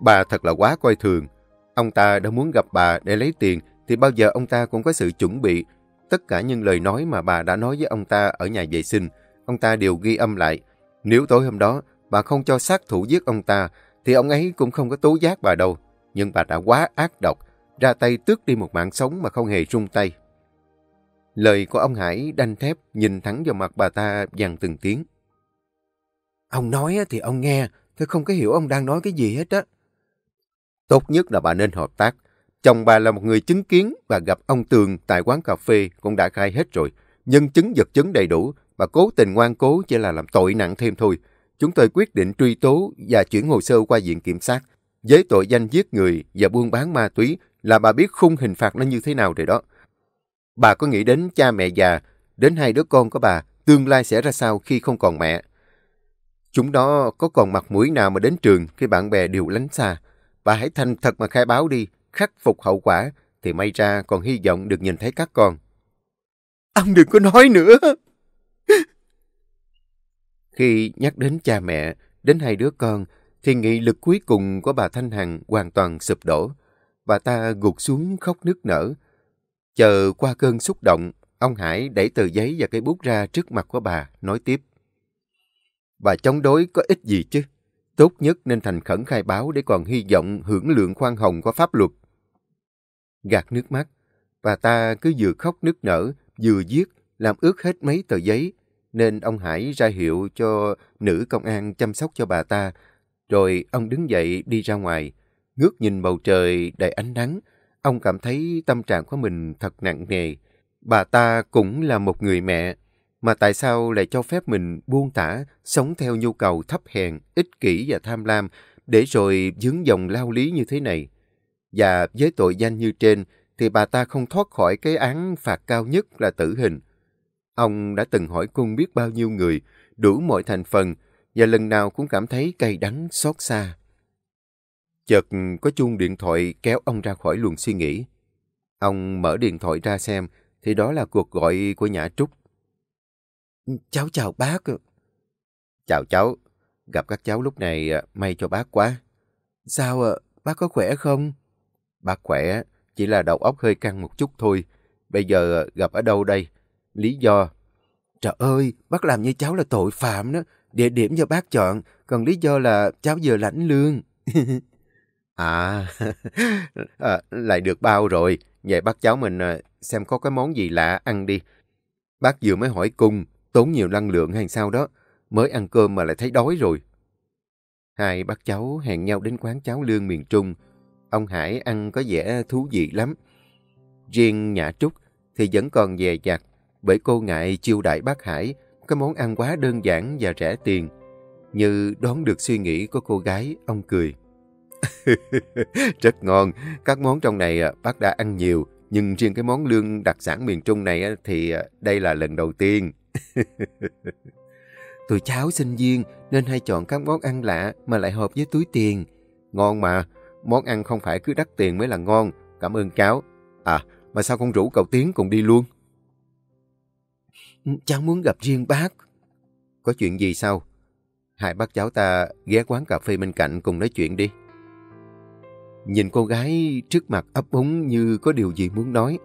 Bà thật là quá coi thường. Ông ta đã muốn gặp bà để lấy tiền thì bao giờ ông ta cũng có sự chuẩn bị. Tất cả những lời nói mà bà đã nói với ông ta ở nhà vệ sinh, ông ta đều ghi âm lại. Nếu tối hôm đó bà không cho sát thủ giết ông ta, thì ông ấy cũng không có tố giác bà đâu. Nhưng bà đã quá ác độc, ra tay tước đi một mạng sống mà không hề rung tay. Lời của ông Hải đanh thép nhìn thẳng vào mặt bà ta dằn từng tiếng. Ông nói thì ông nghe, tôi không có hiểu ông đang nói cái gì hết á. Tốt nhất là bà nên hợp tác. Chồng bà là một người chứng kiến và gặp ông Tường tại quán cà phê cũng đã khai hết rồi. Nhân chứng vật chứng đầy đủ, bà cố tình ngoan cố chỉ là làm tội nặng thêm thôi. Chúng tôi quyết định truy tố và chuyển hồ sơ qua viện kiểm sát. Với tội danh giết người và buôn bán ma túy là bà biết khung hình phạt nó như thế nào rồi đó. Bà có nghĩ đến cha mẹ già, đến hai đứa con của bà, tương lai sẽ ra sao khi không còn mẹ. Chúng đó có còn mặt mũi nào mà đến trường khi bạn bè đều lánh xa. Bà hãy thành thật mà khai báo đi, khắc phục hậu quả, thì may ra còn hy vọng được nhìn thấy các con. Ông đừng có nói nữa! Khi nhắc đến cha mẹ, đến hai đứa con, thì nghị lực cuối cùng của bà Thanh Hằng hoàn toàn sụp đổ. Bà ta gục xuống khóc nức nở. Chờ qua cơn xúc động, ông Hải đẩy tờ giấy và cây bút ra trước mặt của bà, nói tiếp. Bà chống đối có ích gì chứ? Tốt nhất nên thành khẩn khai báo để còn hy vọng hưởng lượng khoan hồng của pháp luật. Gạt nước mắt, bà ta cứ vừa khóc nức nở, vừa viết, làm ướt hết mấy tờ giấy, nên ông Hải ra hiệu cho nữ công an chăm sóc cho bà ta. Rồi ông đứng dậy đi ra ngoài, ngước nhìn bầu trời đầy ánh nắng. Ông cảm thấy tâm trạng của mình thật nặng nề. Bà ta cũng là một người mẹ, mà tại sao lại cho phép mình buông tả, sống theo nhu cầu thấp hèn, ích kỷ và tham lam, để rồi dướng dòng lao lý như thế này? Và với tội danh như trên, thì bà ta không thoát khỏi cái án phạt cao nhất là tử hình. Ông đã từng hỏi cung biết bao nhiêu người, đủ mọi thành phần, và lần nào cũng cảm thấy cay đắng xót xa. Chợt có chuông điện thoại kéo ông ra khỏi luồng suy nghĩ. Ông mở điện thoại ra xem, thì đó là cuộc gọi của Nhã Trúc. Cháu chào bác. Chào cháu. Gặp các cháu lúc này à, may cho bác quá. Sao ạ? Bác có khỏe không? Bác khỏe, chỉ là đầu óc hơi căng một chút thôi. Bây giờ à, gặp ở đâu đây? Lý do? Trời ơi, bác làm như cháu là tội phạm đó. Địa điểm cho bác chọn, còn lý do là cháu vừa lãnh lương. à, à, lại được bao rồi. Vậy bác cháu mình à, xem có cái món gì lạ ăn đi. Bác vừa mới hỏi cung, tốn nhiều năng lượng hay sao đó. Mới ăn cơm mà lại thấy đói rồi. Hai bác cháu hẹn nhau đến quán cháo lương miền Trung. Ông Hải ăn có vẻ thú vị lắm. Riêng nhà Trúc thì vẫn còn dè dặt bởi cô ngại chiêu đại bác Hải cái món ăn quá đơn giản và rẻ tiền. Như đoán được suy nghĩ của cô gái, ông cười. Rất ngon, các món trong này à, bác đã ăn nhiều, nhưng riêng cái món lương đặc sản miền Trung này à, thì à, đây là lần đầu tiên. Tụi cháu sinh viên nên hay chọn các món ăn lạ mà lại hợp với túi tiền. Ngon mà, món ăn không phải cứ đắt tiền mới là ngon. Cảm ơn cháu. À, mà sao không rủ cậu Tiến cùng đi luôn? Cháu muốn gặp riêng bác. Có chuyện gì sao? Hai bác cháu ta ghé quán cà phê bên cạnh cùng nói chuyện đi. Nhìn cô gái trước mặt ấp úng như có điều gì muốn nói.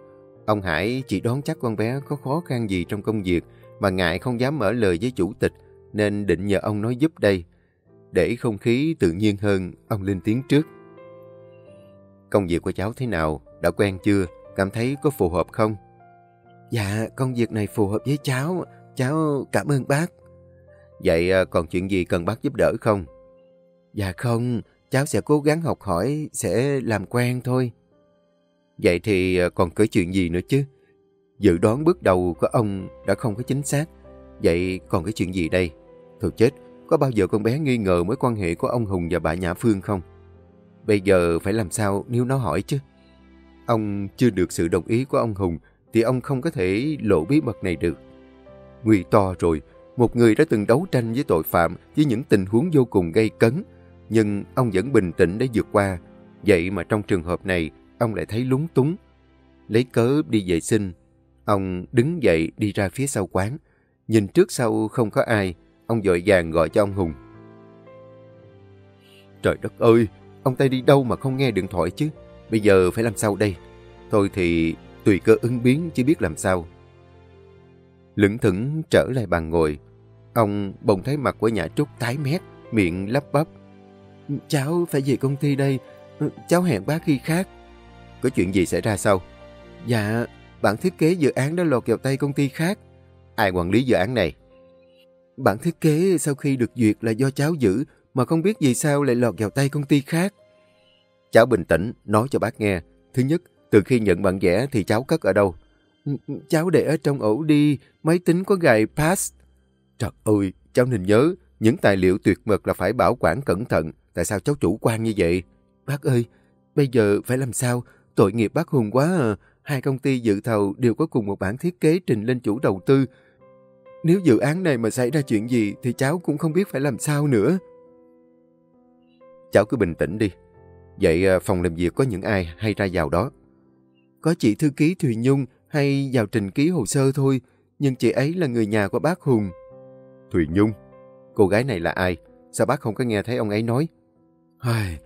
Ông Hải chỉ đoán chắc con bé có khó khăn gì trong công việc mà ngại không dám mở lời với chủ tịch nên định nhờ ông nói giúp đây. Để không khí tự nhiên hơn, ông lên tiếng trước. Công việc của cháu thế nào? Đã quen chưa? Cảm thấy có phù hợp không? Dạ, công việc này phù hợp với cháu. Cháu cảm ơn bác. Vậy à, còn chuyện gì cần bác giúp đỡ không? Dạ không, cháu sẽ cố gắng học hỏi, sẽ làm quen thôi. Vậy thì à, còn cỡ chuyện gì nữa chứ? Dự đoán bước đầu của ông đã không có chính xác. Vậy còn cái chuyện gì đây? Thôi chết, có bao giờ con bé nghi ngờ mối quan hệ của ông Hùng và bà Nhã Phương không? Bây giờ phải làm sao nếu nó hỏi chứ? Ông chưa được sự đồng ý của ông Hùng thì ông không có thể lộ bí mật này được. Nguy to rồi, một người đã từng đấu tranh với tội phạm với những tình huống vô cùng gây cấn, nhưng ông vẫn bình tĩnh để vượt qua. Vậy mà trong trường hợp này, ông lại thấy lúng túng. Lấy cớ đi vệ sinh, ông đứng dậy đi ra phía sau quán. Nhìn trước sau không có ai, ông dội vàng gọi cho ông Hùng. Trời đất ơi, ông ta đi đâu mà không nghe điện thoại chứ? Bây giờ phải làm sao đây? Thôi thì tùy cơ ứng biến chứ biết làm sao. Lững thững trở lại bàn ngồi, ông bỗng thấy mặt của nhà Trúc tái mét, miệng lắp bắp. Cháu phải về công ty đây, cháu hẹn bác khi khác. Có chuyện gì xảy ra sao? Dạ, bản thiết kế dự án đã lọt vào tay công ty khác. Ai quản lý dự án này? Bản thiết kế sau khi được duyệt là do cháu giữ, mà không biết vì sao lại lọt vào tay công ty khác. Cháu bình tĩnh, nói cho bác nghe. Thứ nhất, từ khi nhận bản vẽ thì cháu cất ở đâu? Ừ, ừ, cháu để ở trong ổ đi, máy tính có gài pass. Trời ơi, cháu nên nhớ, những tài liệu tuyệt mật là phải bảo quản cẩn thận. Tại sao cháu chủ quan như vậy? Bác ơi, bây giờ phải làm sao? Tội nghiệp bác Hùng quá à. Hai công ty dự thầu đều có cùng một bản thiết kế trình lên chủ đầu tư. Nếu dự án này mà xảy ra chuyện gì thì cháu cũng không biết phải làm sao nữa. Cháu cứ bình tĩnh đi. Vậy à, phòng làm việc có những ai hay ra vào đó? Có chị thư ký Thùy Nhung hay vào trình ký hồ sơ thôi, nhưng chị ấy là người nhà của bác Hùng. Thùy Nhung? Cô gái này là ai? Sao bác không có nghe thấy ông ấy nói? Ai,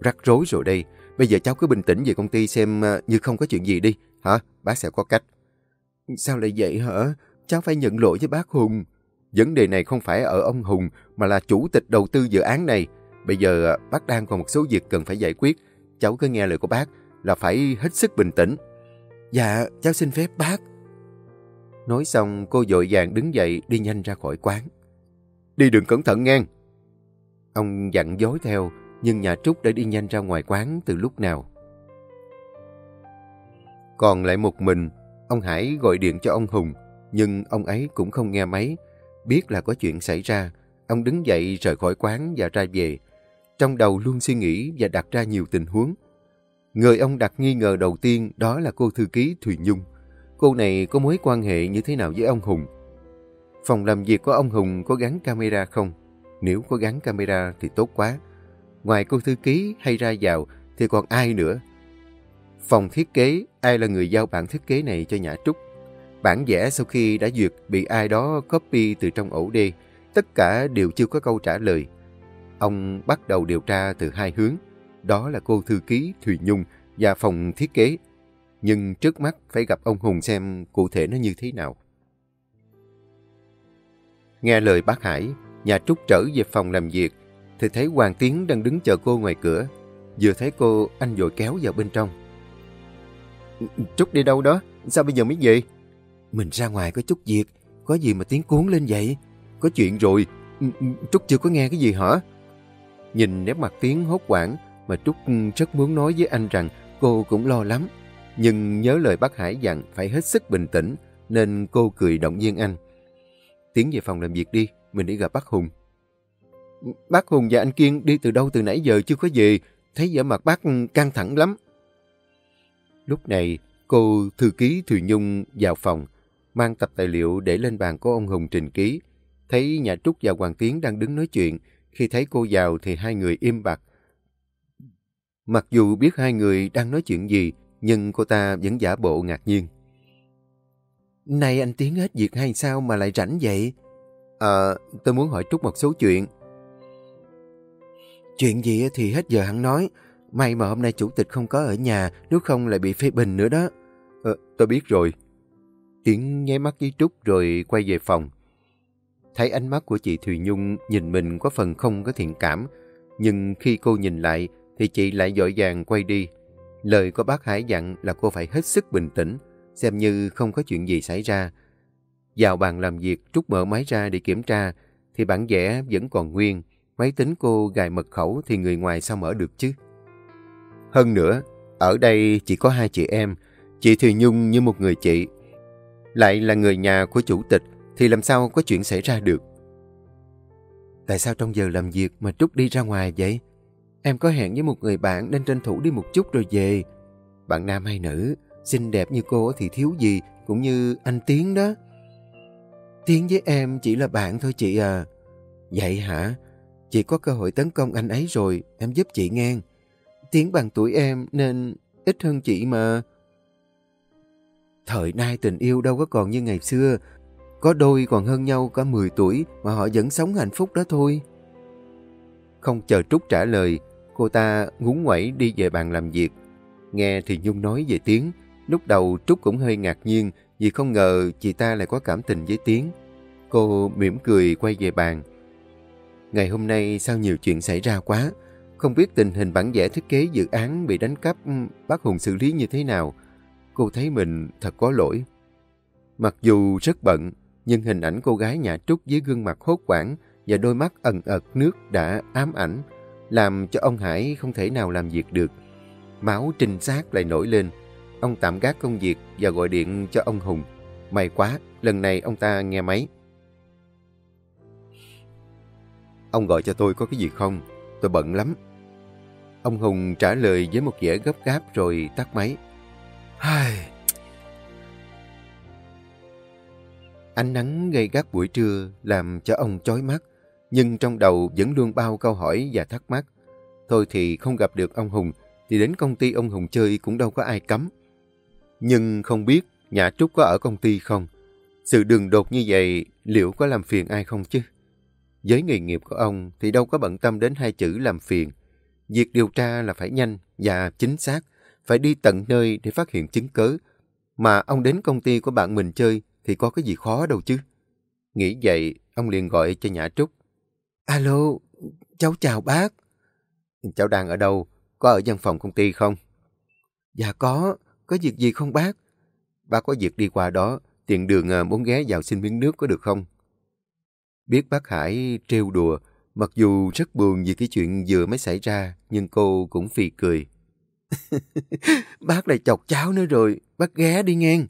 rắc rối rồi đây. Bây giờ cháu cứ bình tĩnh về công ty xem à, như không có chuyện gì đi. Hả? Bác sẽ có cách. Sao lại vậy hả? Cháu phải nhận lỗi với bác Hùng. Vấn đề này không phải ở ông Hùng mà là chủ tịch đầu tư dự án này. Bây giờ à, bác đang còn một số việc cần phải giải quyết. Cháu cứ nghe lời của bác là phải hết sức bình tĩnh. Dạ, cháu xin phép bác. Nói xong cô dội vàng đứng dậy đi nhanh ra khỏi quán. Đi đường cẩn thận ngang. Ông dặn dối theo, nhưng nhà Trúc đã đi nhanh ra ngoài quán từ lúc nào. Còn lại một mình, ông Hải gọi điện cho ông Hùng, nhưng ông ấy cũng không nghe máy. Biết là có chuyện xảy ra, ông đứng dậy rời khỏi quán và ra về. Trong đầu luôn suy nghĩ và đặt ra nhiều tình huống. Người ông đặt nghi ngờ đầu tiên đó là cô thư ký Thùy Nhung. Cô này có mối quan hệ như thế nào với ông Hùng? Phòng làm việc của ông Hùng có gắn camera không? Nếu có gắn camera thì tốt quá. Ngoài cô thư ký hay ra vào thì còn ai nữa? Phòng thiết kế, ai là người giao bản thiết kế này cho Nhã Trúc? Bản vẽ sau khi đã duyệt bị ai đó copy từ trong ổ đê, tất cả đều chưa có câu trả lời. Ông bắt đầu điều tra từ hai hướng, đó là cô thư ký Thùy Nhung và phòng thiết kế. Nhưng trước mắt phải gặp ông Hùng xem cụ thể nó như thế nào. Nghe lời bác Hải, nhà Trúc trở về phòng làm việc, thì thấy Hoàng Tiến đang đứng chờ cô ngoài cửa. Vừa thấy cô, anh vội kéo vào bên trong. Trúc đi đâu đó? Sao bây giờ mới về? Mình ra ngoài có chút việc, có gì mà Tiến cuốn lên vậy? Có chuyện rồi, Trúc chưa có nghe cái gì hả? Nhìn nét mặt Tiến hốt quảng, mà Trúc rất muốn nói với anh rằng cô cũng lo lắm. Nhưng nhớ lời bác Hải dặn phải hết sức bình tĩnh, nên cô cười động viên anh. Tiến về phòng làm việc đi, mình đi gặp bác Hùng. Bác Hùng và anh Kiên đi từ đâu từ nãy giờ chưa có về, thấy vẻ mặt bác căng thẳng lắm. Lúc này, cô thư ký Thùy Nhung vào phòng, mang tập tài liệu để lên bàn của ông Hùng trình ký. Thấy nhà Trúc và Hoàng Tiến đang đứng nói chuyện, khi thấy cô vào thì hai người im bặt. Mặc dù biết hai người đang nói chuyện gì, nhưng cô ta vẫn giả bộ ngạc nhiên. Này anh Tiến hết việc hay sao mà lại rảnh vậy? À, tôi muốn hỏi Trúc một số chuyện. Chuyện gì thì hết giờ hắn nói. May mà hôm nay chủ tịch không có ở nhà, nếu không lại bị phê bình nữa đó. À, tôi biết rồi. Tiến nháy mắt với Trúc rồi quay về phòng. Thấy ánh mắt của chị Thùy Nhung nhìn mình có phần không có thiện cảm, nhưng khi cô nhìn lại thì chị lại dội vàng quay đi. Lời của bác Hải dặn là cô phải hết sức bình tĩnh, xem như không có chuyện gì xảy ra. Vào bàn làm việc, Trúc mở máy ra để kiểm tra, thì bản vẽ vẫn còn nguyên. Máy tính cô gài mật khẩu thì người ngoài sao mở được chứ? Hơn nữa, ở đây chỉ có hai chị em, chị Thùy Nhung như một người chị. Lại là người nhà của chủ tịch, thì làm sao có chuyện xảy ra được? Tại sao trong giờ làm việc mà Trúc đi ra ngoài vậy? Em có hẹn với một người bạn nên tranh thủ đi một chút rồi về. Bạn nam hay nữ, Xinh đẹp như cô thì thiếu gì, cũng như anh Tiến đó. Tiến với em chỉ là bạn thôi chị à. Vậy hả? Chị có cơ hội tấn công anh ấy rồi, em giúp chị ngang. Tiến bằng tuổi em nên ít hơn chị mà. Thời nay tình yêu đâu có còn như ngày xưa. Có đôi còn hơn nhau cả 10 tuổi mà họ vẫn sống hạnh phúc đó thôi. Không chờ Trúc trả lời, cô ta ngúng ngoẩy đi về bàn làm việc. Nghe thì Nhung nói về Tiến. Lúc đầu Trúc cũng hơi ngạc nhiên vì không ngờ chị ta lại có cảm tình với Tiến. Cô mỉm cười quay về bàn. Ngày hôm nay sao nhiều chuyện xảy ra quá. Không biết tình hình bản vẽ thiết kế dự án bị đánh cắp ừ, bác Hùng xử lý như thế nào. Cô thấy mình thật có lỗi. Mặc dù rất bận, nhưng hình ảnh cô gái nhà Trúc với gương mặt hốt quảng và đôi mắt ẩn ợt nước đã ám ảnh, làm cho ông Hải không thể nào làm việc được. Máu trinh sát lại nổi lên. Ông tạm gác công việc và gọi điện cho ông Hùng. May quá, lần này ông ta nghe máy. Ông gọi cho tôi có cái gì không? Tôi bận lắm. Ông Hùng trả lời với một vẻ gấp gáp rồi tắt máy. Hai... Ánh nắng gây gắt buổi trưa làm cho ông chói mắt, nhưng trong đầu vẫn luôn bao câu hỏi và thắc mắc. Thôi thì không gặp được ông Hùng, thì đến công ty ông Hùng chơi cũng đâu có ai cấm. Nhưng không biết nhà Trúc có ở công ty không? Sự đường đột như vậy liệu có làm phiền ai không chứ? Với nghề nghiệp của ông thì đâu có bận tâm đến hai chữ làm phiền. Việc điều tra là phải nhanh và chính xác, phải đi tận nơi để phát hiện chứng cớ. Mà ông đến công ty của bạn mình chơi thì có cái gì khó đâu chứ. Nghĩ vậy, ông liền gọi cho Nhã Trúc. Alo, cháu chào bác. Cháu đang ở đâu? Có ở văn phòng công ty không? Dạ có, có việc gì không bác? Bác có việc đi qua đó, tiện đường ờ, muốn ghé vào xin miếng nước có được không? Biết bác Hải trêu đùa, mặc dù rất buồn vì cái chuyện vừa mới xảy ra, nhưng cô cũng phì cười. bác lại chọc cháu nữa rồi, bác ghé đi ngang.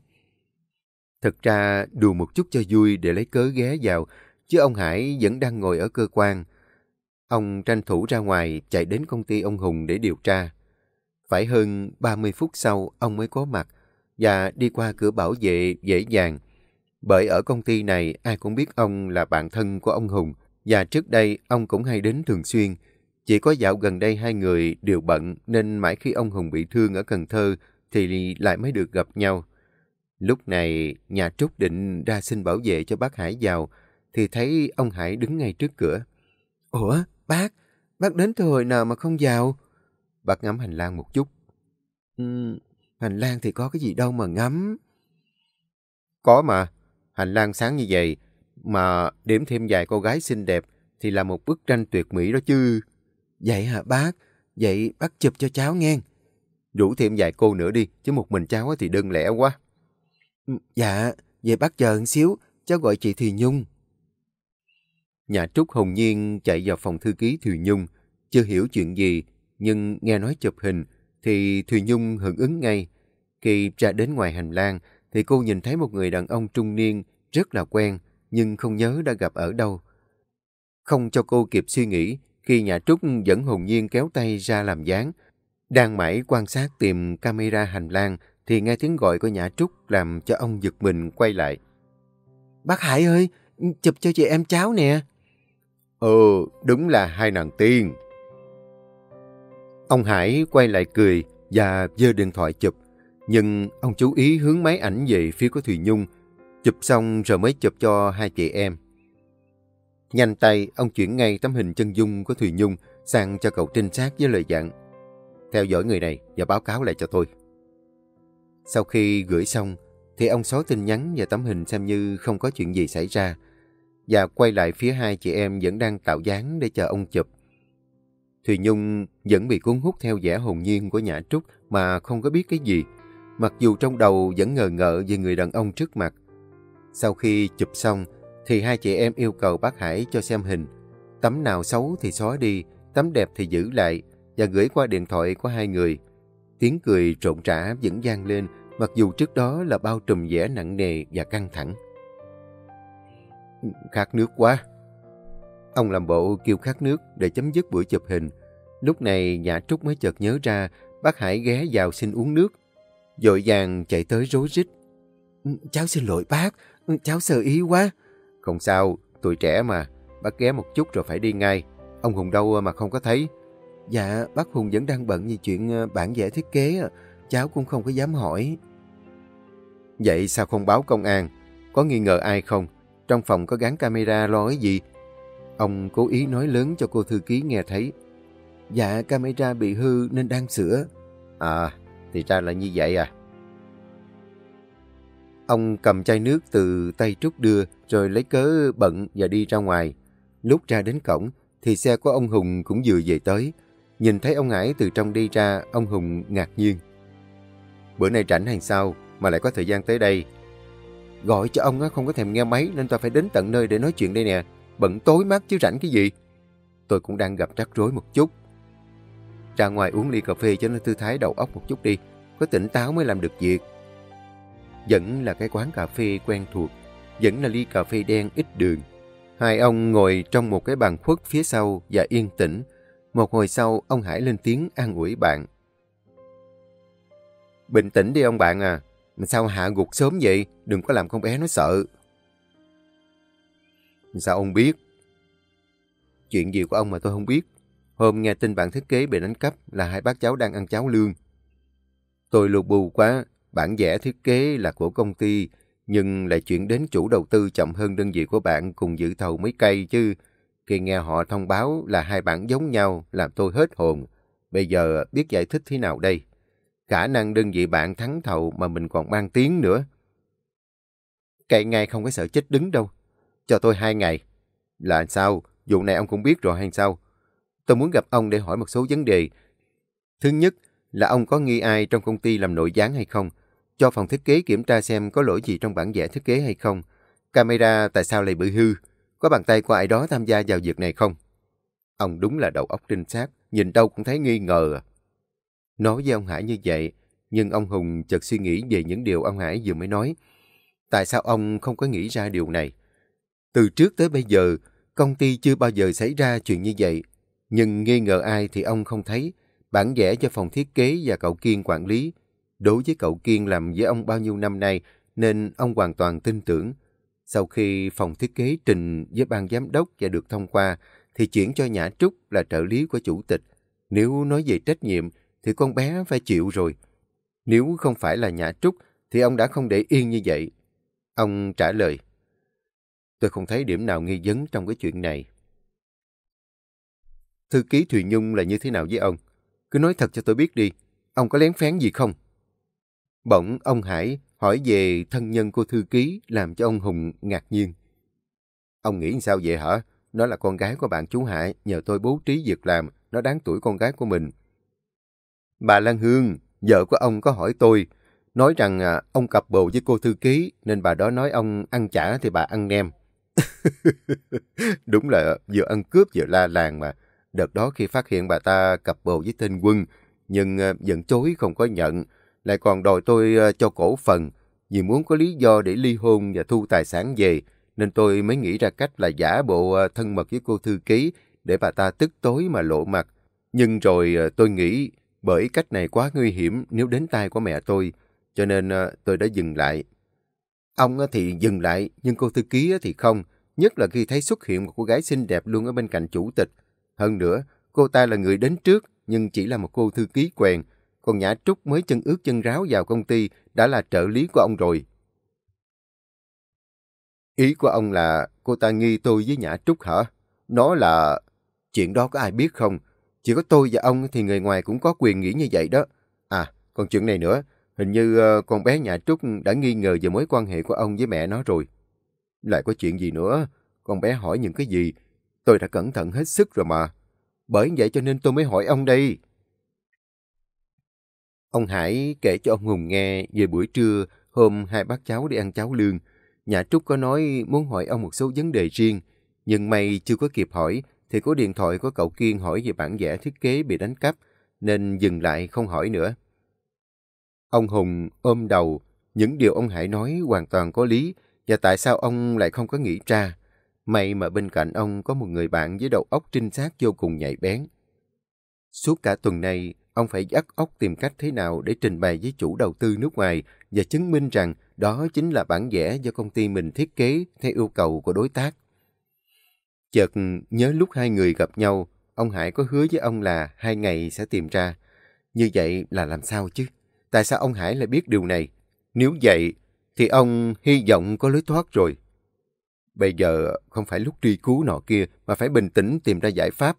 Thật ra đùa một chút cho vui để lấy cớ ghé vào, chứ ông Hải vẫn đang ngồi ở cơ quan. Ông tranh thủ ra ngoài chạy đến công ty ông Hùng để điều tra. Phải hơn 30 phút sau ông mới có mặt và đi qua cửa bảo vệ dễ dàng. Bởi ở công ty này ai cũng biết ông là bạn thân của ông Hùng và trước đây ông cũng hay đến thường xuyên. Chỉ có dạo gần đây hai người đều bận nên mãi khi ông Hùng bị thương ở Cần Thơ thì lại mới được gặp nhau. Lúc này, nhà Trúc định ra xin bảo vệ cho bác Hải vào, thì thấy ông Hải đứng ngay trước cửa. Ủa, bác, bác đến từ hồi nào mà không vào? Bác ngắm hành lang một chút. Ừ, hành lang thì có cái gì đâu mà ngắm. Có mà, hành lang sáng như vậy, mà điểm thêm vài cô gái xinh đẹp thì là một bức tranh tuyệt mỹ đó chứ. Vậy hả bác? Vậy bác chụp cho cháu nghe. Đủ thêm vài cô nữa đi, chứ một mình cháu thì đơn lẻ quá. Dạ, về bác chờ một xíu, cháu gọi chị Thùy Nhung. Nhà Trúc Hồng nhiên chạy vào phòng thư ký Thùy Nhung, chưa hiểu chuyện gì, nhưng nghe nói chụp hình thì Thùy Nhung hưởng ứng ngay. Khi ra đến ngoài hành lang thì cô nhìn thấy một người đàn ông trung niên rất là quen, nhưng không nhớ đã gặp ở đâu. Không cho cô kịp suy nghĩ, khi nhà Trúc vẫn hồn nhiên kéo tay ra làm dáng, đang mãi quan sát tìm camera hành lang thì nghe tiếng gọi của Nhã Trúc làm cho ông giật mình quay lại. Bác Hải ơi, chụp cho chị em cháu nè. Ừ, đúng là hai nàng tiên. Ông Hải quay lại cười và giơ điện thoại chụp. Nhưng ông chú ý hướng máy ảnh về phía của Thùy Nhung. Chụp xong rồi mới chụp cho hai chị em. Nhanh tay, ông chuyển ngay tấm hình chân dung của Thùy Nhung sang cho cậu trinh sát với lời dặn. Theo dõi người này và báo cáo lại cho tôi. Sau khi gửi xong, thì ông xóa tin nhắn và tấm hình xem như không có chuyện gì xảy ra, và quay lại phía hai chị em vẫn đang tạo dáng để chờ ông chụp. Thùy Nhung vẫn bị cuốn hút theo vẻ hồn nhiên của Nhã Trúc mà không có biết cái gì, mặc dù trong đầu vẫn ngờ ngợ về người đàn ông trước mặt. Sau khi chụp xong, thì hai chị em yêu cầu bác Hải cho xem hình. Tấm nào xấu thì xóa đi, tấm đẹp thì giữ lại và gửi qua điện thoại của hai người. Tiếng cười trộn trả vẫn vang lên, mặc dù trước đó là bao trùm vẻ nặng nề và căng thẳng. Khát nước quá. Ông làm bộ kêu khát nước để chấm dứt buổi chụp hình. Lúc này nhà Trúc mới chợt nhớ ra bác Hải ghé vào xin uống nước. Dội vàng chạy tới rối rít. Cháu xin lỗi bác, cháu sơ ý quá. Không sao, tuổi trẻ mà, bác ghé một chút rồi phải đi ngay. Ông Hùng đâu mà không có thấy. Dạ, bác Hùng vẫn đang bận về chuyện ờ, bản vẽ thiết kế, cháu cũng không có dám hỏi. Vậy sao không báo công an? Có nghi ngờ ai không? Trong phòng có gắn camera lo cái gì? Ông cố ý nói lớn cho cô thư ký nghe thấy. Dạ, camera bị hư nên đang sửa. À, thì ra là như vậy à. Ông cầm chai nước từ tay Trúc đưa, rồi lấy cớ bận và đi ra ngoài. Lúc ra đến cổng, thì xe của ông Hùng cũng vừa về tới. Nhìn thấy ông Ngãi từ trong đi ra, ông Hùng ngạc nhiên. Bữa nay rảnh hàng sao mà lại có thời gian tới đây? Gọi cho ông không có thèm nghe máy nên tôi phải đến tận nơi để nói chuyện đây nè. Bận tối mắt chứ rảnh cái gì? Tôi cũng đang gặp rắc rối một chút. Ra ngoài uống ly cà phê cho nó tư thái đầu óc một chút đi. Có tỉnh táo mới làm được việc. Vẫn là cái quán cà phê quen thuộc. Vẫn là ly cà phê đen ít đường. Hai ông ngồi trong một cái bàn khuất phía sau và yên tĩnh. Một hồi sau, ông Hải lên tiếng an ủi bạn. Bình tĩnh đi ông bạn à. Mà sao hạ gục sớm vậy? Đừng có làm con bé nó sợ. Sao ông biết? Chuyện gì của ông mà tôi không biết. Hôm nghe tin bạn thiết kế bị đánh cắp là hai bác cháu đang ăn cháo lương. Tôi lù bù quá, bản vẽ thiết kế là của công ty, nhưng lại chuyển đến chủ đầu tư chậm hơn đơn vị của bạn cùng dự thầu mấy cây chứ. Khi nghe họ thông báo là hai bản giống nhau, làm tôi hết hồn. Bây giờ biết giải thích thế nào đây? Khả năng đơn vị bạn thắng thầu mà mình còn mang tiếng nữa. Cậy ngay không có sợ chết đứng đâu. Cho tôi hai ngày. Là sao? Vụ này ông cũng biết rồi hay sao? Tôi muốn gặp ông để hỏi một số vấn đề. Thứ nhất là ông có nghi ai trong công ty làm nội gián hay không? Cho phòng thiết kế kiểm tra xem có lỗi gì trong bản vẽ thiết kế hay không? Camera tại sao lại bị hư? Có bàn tay của ai đó tham gia vào việc này không? Ông đúng là đầu óc trinh sát, nhìn đâu cũng thấy nghi ngờ. Nói với ông Hải như vậy, nhưng ông Hùng chợt suy nghĩ về những điều ông Hải vừa mới nói. Tại sao ông không có nghĩ ra điều này? Từ trước tới bây giờ, công ty chưa bao giờ xảy ra chuyện như vậy. Nhưng nghi ngờ ai thì ông không thấy. Bản vẽ cho phòng thiết kế và cậu Kiên quản lý. Đối với cậu Kiên làm với ông bao nhiêu năm nay, nên ông hoàn toàn tin tưởng. Sau khi phòng thiết kế trình với ban giám đốc và được thông qua, thì chuyển cho Nhã Trúc là trợ lý của chủ tịch. Nếu nói về trách nhiệm, thì con bé phải chịu rồi. Nếu không phải là Nhã Trúc, thì ông đã không để yên như vậy. Ông trả lời, tôi không thấy điểm nào nghi vấn trong cái chuyện này. Thư ký Thùy Nhung là như thế nào với ông? Cứ nói thật cho tôi biết đi, ông có lén phén gì không? Bỗng ông Hải hỏi về thân nhân cô thư ký làm cho ông Hùng ngạc nhiên. Ông nghĩ sao vậy hả? Nó là con gái của bạn chú Hải, nhờ tôi bố trí việc làm, nó đáng tuổi con gái của mình. Bà Lan Hương, vợ của ông có hỏi tôi, nói rằng à, ông cặp bồ với cô thư ký, nên bà đó nói ông ăn chả thì bà ăn nem. Đúng là vừa ăn cướp vừa la làng mà. Đợt đó khi phát hiện bà ta cặp bồ với tên quân, nhưng à, vẫn chối không có nhận, lại còn đòi tôi ờ, cho cổ phần, vì muốn có lý do để ly hôn và thu tài sản về, nên tôi mới nghĩ ra cách là giả bộ ờ, thân mật với cô thư ký để bà ta tức tối mà lộ mặt. Nhưng rồi ờ, tôi nghĩ bởi cách này quá nguy hiểm nếu đến tay của mẹ tôi, cho nên tôi đã dừng lại. Ông thì dừng lại, nhưng cô thư ký thì không, nhất là khi thấy xuất hiện một cô gái xinh đẹp luôn ở bên cạnh chủ tịch. Hơn nữa, cô ta là người đến trước, nhưng chỉ là một cô thư ký quèn, còn Nhã Trúc mới chân ướt chân ráo vào công ty đã là trợ lý của ông rồi. Ý của ông là cô ta nghi tôi với Nhã Trúc hả? Nó là... Chuyện đó có ai biết không? Chỉ có tôi và ông thì người ngoài cũng có quyền nghĩ như vậy đó. À, còn chuyện này nữa, hình như ờ, con bé Nhã Trúc đã nghi ngờ về mối quan hệ của ông với mẹ nó rồi. Lại có chuyện gì nữa? Con bé hỏi những cái gì? Tôi đã cẩn thận hết sức rồi mà. Bởi vậy cho nên tôi mới hỏi ông đây. Ông Hải kể cho ông Hùng nghe về buổi trưa hôm hai bác cháu đi ăn cháo lương. Nhà Trúc có nói muốn hỏi ông một số vấn đề riêng, nhưng may chưa có kịp hỏi thì có điện thoại của cậu Kiên hỏi về bản vẽ thiết kế bị đánh cắp, nên dừng lại không hỏi nữa. Ông Hùng ôm đầu, những điều ông Hải nói hoàn toàn có lý, và tại sao ông lại không có nghĩ ra. May mà bên cạnh ông có một người bạn với đầu óc trinh sát vô cùng nhạy bén. Suốt cả tuần nay, ông phải dắt óc tìm cách thế nào để trình bày với chủ đầu tư nước ngoài và chứng minh rằng đó chính là bản vẽ do công ty mình thiết kế theo yêu cầu của đối tác. Chợt nhớ lúc hai người gặp nhau, ông Hải có hứa với ông là hai ngày sẽ tìm ra. Như vậy là làm sao chứ? Tại sao ông Hải lại biết điều này? Nếu vậy, thì ông hy vọng có lối thoát rồi. Bây giờ không phải lúc truy cứu nọ kia, mà phải bình tĩnh tìm ra giải pháp.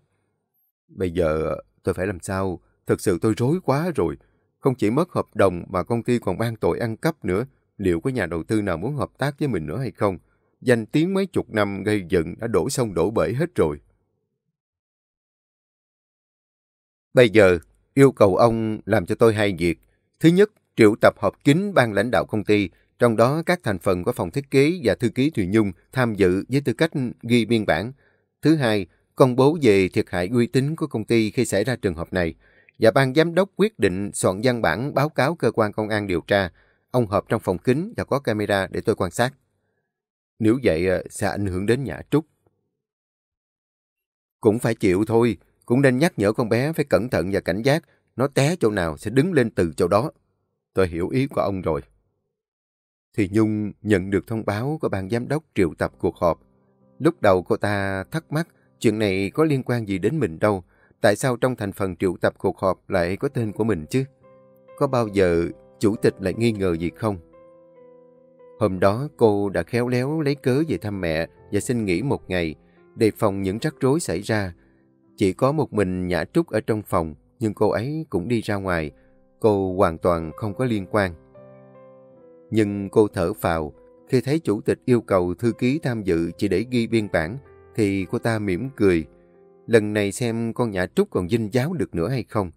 Bây giờ tôi phải làm sao? Thực sự tôi rối quá rồi. Không chỉ mất hợp đồng mà công ty còn ban tội ăn cắp nữa. Liệu có nhà đầu tư nào muốn hợp tác với mình nữa hay không? Danh tiếng mấy chục năm gây dựng đã đổ sông đổ bể hết rồi. Bây giờ, yêu cầu ông làm cho tôi hai việc. Thứ nhất, triệu tập họp kín ban lãnh đạo công ty, trong đó các thành phần của phòng thiết kế và thư ký Thùy Nhung tham dự với tư cách ghi biên bản. Thứ hai, công bố về thiệt hại uy tín của công ty khi xảy ra trường hợp này. Và ban giám đốc quyết định soạn văn bản báo cáo cơ quan công an điều tra. Ông họp trong phòng kín và có camera để tôi quan sát. Nếu vậy ờ, sẽ ảnh hưởng đến nhà Trúc. Cũng phải chịu thôi, cũng nên nhắc nhở con bé phải cẩn thận và cảnh giác. Nó té chỗ nào sẽ đứng lên từ chỗ đó. Tôi hiểu ý của ông rồi. Thì Nhung nhận được thông báo của ban giám đốc triệu tập cuộc họp. Lúc đầu cô ta thắc mắc chuyện này có liên quan gì đến mình đâu. Tại sao trong thành phần triệu tập cuộc họp lại có tên của mình chứ? Có bao giờ chủ tịch lại nghi ngờ gì không? Hôm đó cô đã khéo léo lấy cớ về thăm mẹ và xin nghỉ một ngày, đề phòng những rắc rối xảy ra. Chỉ có một mình Nhã Trúc ở trong phòng, nhưng cô ấy cũng đi ra ngoài. Cô hoàn toàn không có liên quan. Nhưng cô thở phào, khi thấy chủ tịch yêu cầu thư ký tham dự chỉ để ghi biên bản, thì cô ta mỉm cười. Lần này xem con Nhã Trúc còn dinh giáo được nữa hay không.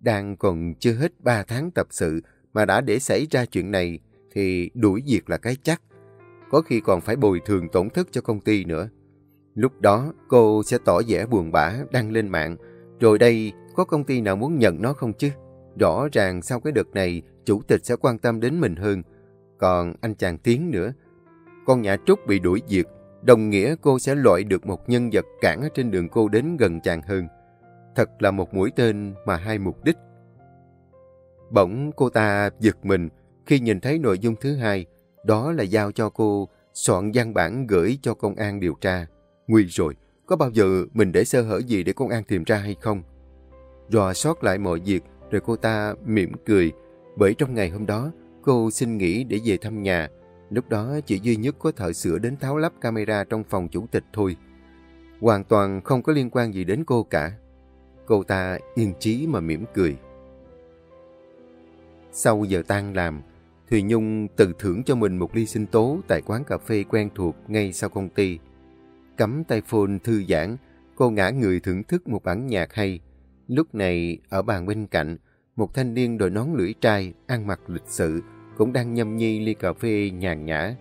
Đang còn chưa hết 3 tháng tập sự mà đã để xảy ra chuyện này thì đuổi việc là cái chắc. Có khi còn phải bồi thường tổn thất cho công ty nữa. Lúc đó cô sẽ tỏ vẻ buồn bã đăng lên mạng. Rồi đây có công ty nào muốn nhận nó không chứ? Rõ ràng sau cái đợt này chủ tịch sẽ quan tâm đến mình hơn. Còn anh chàng Tiến nữa. Con nhà Trúc bị đuổi việc, đồng nghĩa cô sẽ loại được một nhân vật cản ở trên đường cô đến gần chàng hơn. Thật là một mũi tên mà hai mục đích. Bỗng cô ta giật mình khi nhìn thấy nội dung thứ hai, đó là giao cho cô soạn văn bản gửi cho công an điều tra. Nguy rồi, có bao giờ mình để sơ hở gì để công an tìm ra hay không? Rò sót lại mọi việc, rồi cô ta mỉm cười, bởi trong ngày hôm đó, cô xin nghỉ để về thăm nhà. Lúc đó chỉ duy nhất có thợ sửa đến tháo lắp camera trong phòng chủ tịch thôi. Hoàn toàn không có liên quan gì đến cô cả. Cô ta yên chí mà mỉm cười. Sau giờ tan làm, Thùy Nhung tự thưởng cho mình một ly sinh tố tại quán cà phê quen thuộc ngay sau công ty. Cắm tay phone thư giãn, cô ngã người thưởng thức một bản nhạc hay. Lúc này, ở bàn bên cạnh, một thanh niên đội nón lưỡi trai, ăn mặc lịch sự, cũng đang nhâm nhi ly cà phê nhàn nhã.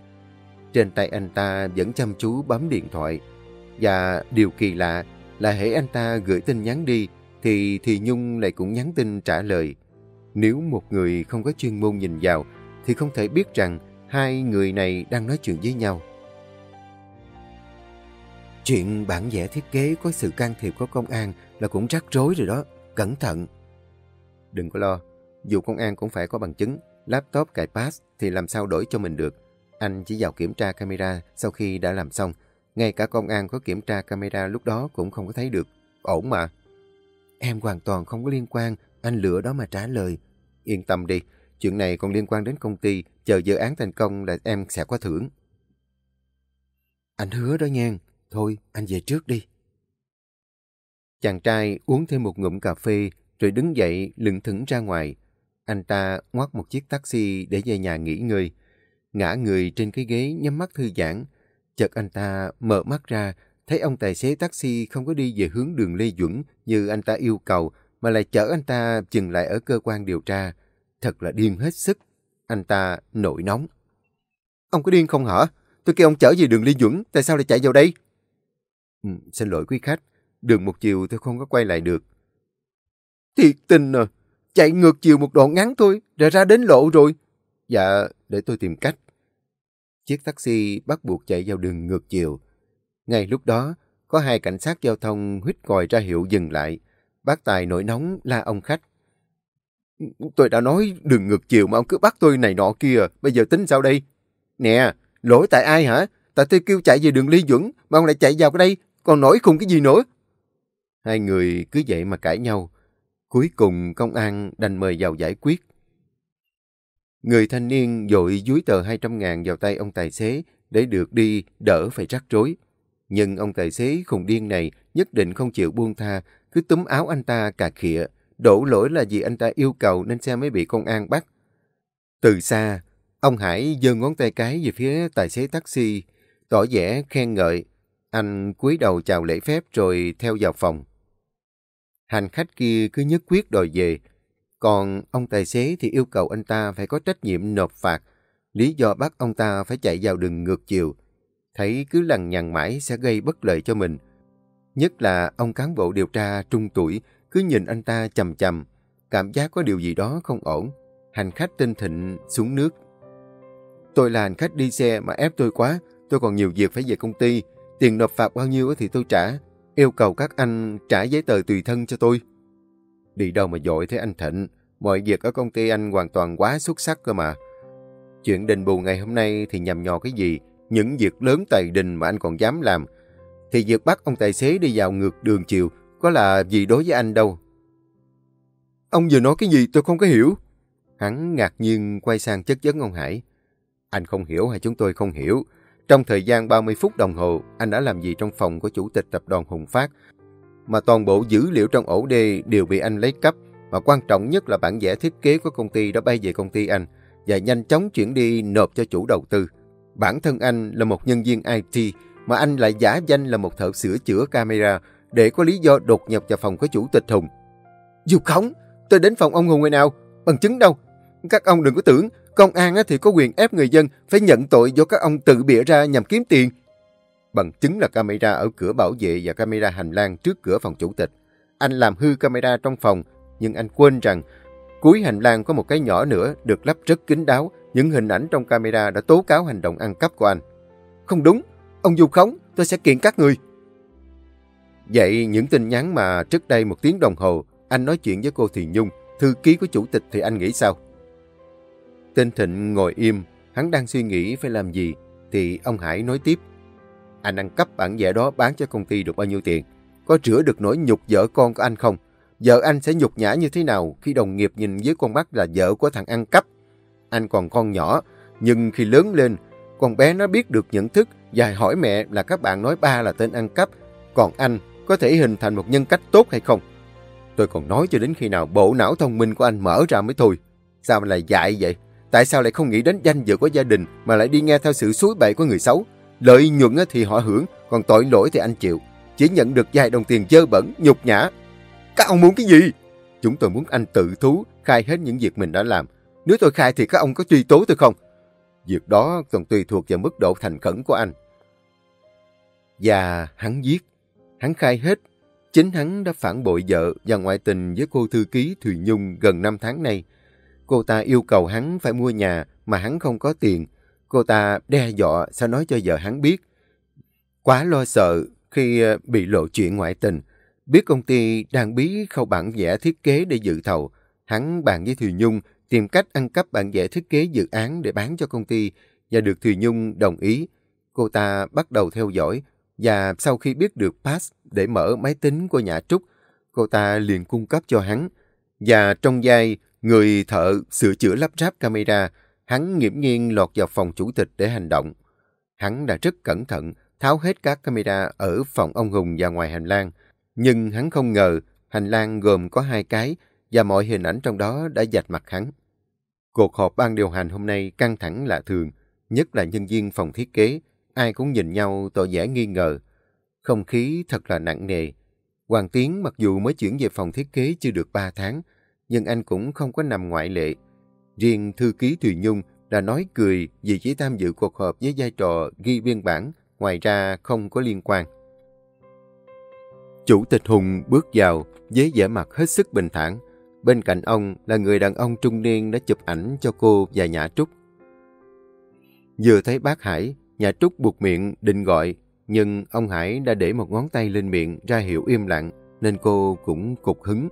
Trên tay anh ta vẫn chăm chú bấm điện thoại. Và điều kỳ lạ là hãy anh ta gửi tin nhắn đi, thì thì Nhung lại cũng nhắn tin trả lời. Nếu một người không có chuyên môn nhìn vào, thì không thể biết rằng hai người này đang nói chuyện với nhau. Chuyện bản vẽ thiết kế có sự can thiệp của công an là cũng rắc rối rồi đó. Cẩn thận. Đừng có lo. Dù công an cũng phải có bằng chứng. Laptop cài pass thì làm sao đổi cho mình được. Anh chỉ vào kiểm tra camera sau khi đã làm xong. Ngay cả công an có kiểm tra camera lúc đó cũng không có thấy được. Ổn mà. Em hoàn toàn không có liên quan. Anh lựa đó mà trả lời. Yên tâm đi. Chuyện này còn liên quan đến công ty. Chờ dự án thành công là em sẽ có thưởng. Anh hứa đó nha. Thôi, anh về trước đi. Chàng trai uống thêm một ngụm cà phê rồi đứng dậy lững thững ra ngoài. Anh ta ngoắt một chiếc taxi để về nhà nghỉ ngơi. Ngã người trên cái ghế nhắm mắt thư giãn. Chợt anh ta mở mắt ra, thấy ông tài xế taxi không có đi về hướng đường Lê Duẩn như anh ta yêu cầu, mà lại chở anh ta dừng lại ở cơ quan điều tra. Thật là điên hết sức. Anh ta nổi nóng. Ông có điên không hả? Tôi kêu ông chở về đường Lê Duẩn, tại sao lại chạy vào đây? Ừ, xin lỗi quý khách, đường một chiều tôi không có quay lại được. Thiệt tình à, chạy ngược chiều một đoạn ngắn thôi, rồi ra đến lộ rồi. Dạ, để tôi tìm cách. Chiếc taxi bắt buộc chạy vào đường ngược chiều. Ngay lúc đó, có hai cảnh sát giao thông huýt còi ra hiệu dừng lại. Bác Tài nổi nóng la ông khách. Tôi đã nói đường ngược chiều mà ông cứ bắt tôi này nọ kia, bây giờ tính sao đây? Nè, lỗi tại ai hả? Tại tôi kêu chạy về đường Lý Duẩn, mà ông lại chạy vào cái đây, còn nổi khùng cái gì nữa? Hai người cứ vậy mà cãi nhau. Cuối cùng công an đành mời vào giải quyết. Người thanh niên dội dúi tờ 200 ngàn vào tay ông tài xế để được đi đỡ phải rắc rối. Nhưng ông tài xế khùng điên này nhất định không chịu buông tha, cứ túm áo anh ta cà khịa, đổ lỗi là vì anh ta yêu cầu nên xe mới bị công an bắt. Từ xa, ông Hải giơ ngón tay cái về phía tài xế taxi, tỏ vẻ khen ngợi. Anh cúi đầu chào lễ phép rồi theo vào phòng. Hành khách kia cứ nhất quyết đòi về, còn ông tài xế thì yêu cầu anh ta phải có trách nhiệm nộp phạt, lý do bắt ông ta phải chạy vào đường ngược chiều. Thấy cứ lằng nhằng mãi sẽ gây bất lợi cho mình. Nhất là ông cán bộ điều tra trung tuổi cứ nhìn anh ta chầm chầm, cảm giác có điều gì đó không ổn. Hành khách tinh thịnh xuống nước. Tôi là hành khách đi xe mà ép tôi quá, tôi còn nhiều việc phải về công ty. Tiền nộp phạt bao nhiêu thì tôi trả. Yêu cầu các anh trả giấy tờ tùy thân cho tôi. Đi đâu mà dội thế anh Thịnh. Mọi việc ở công ty anh hoàn toàn quá xuất sắc cơ mà. Chuyện đền bù ngày hôm nay thì nhằm nhò cái gì? Những việc lớn tài đình mà anh còn dám làm. Thì việc bắt ông tài xế đi vào ngược đường chiều có là gì đối với anh đâu. Ông vừa nói cái gì tôi không có hiểu. Hắn ngạc nhiên quay sang chất vấn ông Hải. Anh không hiểu hay chúng tôi không hiểu. Trong thời gian 30 phút đồng hồ, anh đã làm gì trong phòng của chủ tịch tập đoàn Hùng Phát mà toàn bộ dữ liệu trong ổ đê đều bị anh lấy cắp, mà quan trọng nhất là bản vẽ thiết kế của công ty đã bay về công ty anh và nhanh chóng chuyển đi nộp cho chủ đầu tư. Bản thân anh là một nhân viên IT, mà anh lại giả danh là một thợ sửa chữa camera để có lý do đột nhập vào phòng của chủ tịch Hùng. Dù khống, tôi đến phòng ông Hùng ngày nào, bằng chứng đâu. Các ông đừng có tưởng, công an thì có quyền ép người dân phải nhận tội do các ông tự bịa ra nhằm kiếm tiền. Bằng chứng là camera ở cửa bảo vệ và camera hành lang trước cửa phòng chủ tịch. Anh làm hư camera trong phòng, nhưng anh quên rằng cuối hành lang có một cái nhỏ nữa được lắp rất kín đáo. Những hình ảnh trong camera đã tố cáo hành động ăn cắp của anh. Không đúng, ông du khống, tôi sẽ kiện các người. Vậy những tin nhắn mà trước đây một tiếng đồng hồ anh nói chuyện với cô Thì Nhung, thư ký của chủ tịch thì anh nghĩ sao? Tên Thịnh ngồi im, hắn đang suy nghĩ phải làm gì, thì ông Hải nói tiếp. Anh ăn cắp bản vẽ đó bán cho công ty được bao nhiêu tiền? Có rửa được nỗi nhục vợ con của anh không? Vợ anh sẽ nhục nhã như thế nào khi đồng nghiệp nhìn với con mắt là vợ của thằng ăn cắp? Anh còn con nhỏ, nhưng khi lớn lên, con bé nó biết được nhận thức và hỏi mẹ là các bạn nói ba là tên ăn cắp, còn anh có thể hình thành một nhân cách tốt hay không? Tôi còn nói cho đến khi nào bộ não thông minh của anh mở ra mới thôi. Sao mà lại dại vậy? Tại sao lại không nghĩ đến danh dự của gia đình mà lại đi nghe theo sự suối bậy của người xấu? Lợi nhuận thì họ hưởng, còn tội lỗi thì anh chịu. Chỉ nhận được vài đồng tiền dơ bẩn, nhục nhã. Các ông muốn cái gì? Chúng tôi muốn anh tự thú, khai hết những việc mình đã làm. Nếu tôi khai thì các ông có truy tố tôi không? Việc đó còn tùy thuộc vào mức độ thành khẩn của anh. Và hắn giết. Hắn khai hết. Chính hắn đã phản bội vợ và ngoại tình với cô thư ký Thùy Nhung gần 5 tháng nay. Cô ta yêu cầu hắn phải mua nhà mà hắn không có tiền Cô ta đe dọa sẽ nói cho vợ hắn biết. Quá lo sợ khi ờ, bị lộ chuyện ngoại tình. Biết công ty đang bí khâu bản vẽ thiết kế để dự thầu. Hắn bàn với Thùy Nhung tìm cách ăn cắp bản vẽ thiết kế dự án để bán cho công ty và được Thùy Nhung đồng ý. Cô ta bắt đầu theo dõi và sau khi biết được pass để mở máy tính của nhà Trúc, cô ta liền cung cấp cho hắn. Và trong giây người thợ sửa chữa lắp ráp camera, Hắn nghiễm nhiên lọt vào phòng chủ tịch để hành động. Hắn đã rất cẩn thận, tháo hết các camera ở phòng ông Hùng và ngoài hành lang. Nhưng hắn không ngờ hành lang gồm có hai cái và mọi hình ảnh trong đó đã dạch mặt hắn. Cuộc họp ban điều hành hôm nay căng thẳng lạ thường, nhất là nhân viên phòng thiết kế. Ai cũng nhìn nhau tỏ vẻ nghi ngờ. Không khí thật là nặng nề. Hoàng Tiến mặc dù mới chuyển về phòng thiết kế chưa được 3 tháng, nhưng anh cũng không có nằm ngoại lệ. Riêng thư ký Thùy Nhung đã nói cười vì chỉ tham dự cuộc họp với vai trò ghi biên bản, ngoài ra không có liên quan. Chủ tịch Hùng bước vào với vẻ mặt hết sức bình thản. Bên cạnh ông là người đàn ông trung niên đã chụp ảnh cho cô và Nhã Trúc. Vừa thấy bác Hải, Nhã Trúc buộc miệng định gọi, nhưng ông Hải đã để một ngón tay lên miệng ra hiệu im lặng. nên cô cũng cục hứng.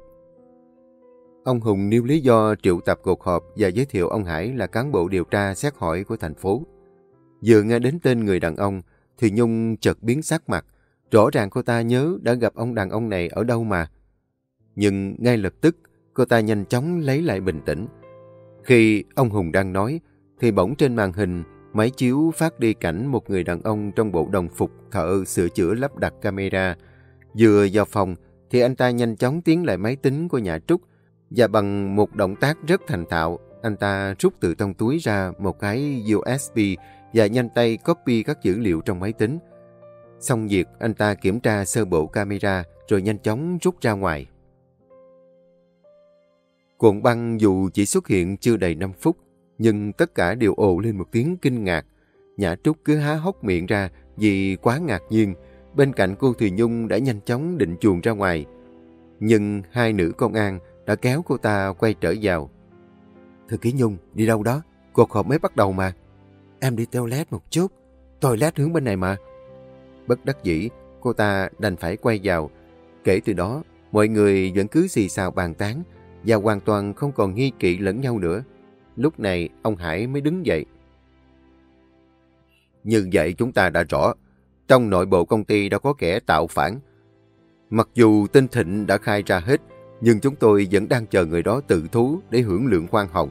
Ông Hùng nêu lý do triệu tập cuộc họp và giới thiệu ông Hải là cán bộ điều tra xét hỏi của thành phố. Vừa nghe đến tên người đàn ông, thì Nhung chợt biến sắc mặt. Rõ ràng cô ta nhớ đã gặp ông đàn ông này ở đâu mà. Nhưng ngay lập tức, cô ta nhanh chóng lấy lại bình tĩnh. Khi ông Hùng đang nói, thì bỗng trên màn hình, máy chiếu phát đi cảnh một người đàn ông trong bộ đồng phục thợ sửa chữa lắp đặt camera. Vừa vào phòng, thì anh ta nhanh chóng tiến lại máy tính của nhà Trúc và bằng một động tác rất thành thạo, anh ta rút từ trong túi ra một cái USB và nhanh tay copy các dữ liệu trong máy tính. Xong việc, anh ta kiểm tra sơ bộ camera rồi nhanh chóng rút ra ngoài. Cuộn băng dù chỉ xuất hiện chưa đầy 5 phút, nhưng tất cả đều ồ lên một tiếng kinh ngạc. Nhã Trúc cứ há hốc miệng ra vì quá ngạc nhiên. Bên cạnh cô Thùy Nhung đã nhanh chóng định chuồn ra ngoài. Nhưng hai nữ công an đã kéo cô ta quay trở vào. Thư ký Nhung, đi đâu đó? Cuộc họp mới bắt đầu mà. Em đi toilet một chút. Toilet hướng bên này mà. Bất đắc dĩ, cô ta đành phải quay vào. Kể từ đó, mọi người vẫn cứ xì xào bàn tán và hoàn toàn không còn nghi kỵ lẫn nhau nữa. Lúc này, ông Hải mới đứng dậy. Như vậy chúng ta đã rõ, trong nội bộ công ty đã có kẻ tạo phản. Mặc dù tinh thịnh đã khai ra hết, nhưng chúng tôi vẫn đang chờ người đó tự thú để hưởng lượng khoan hồng.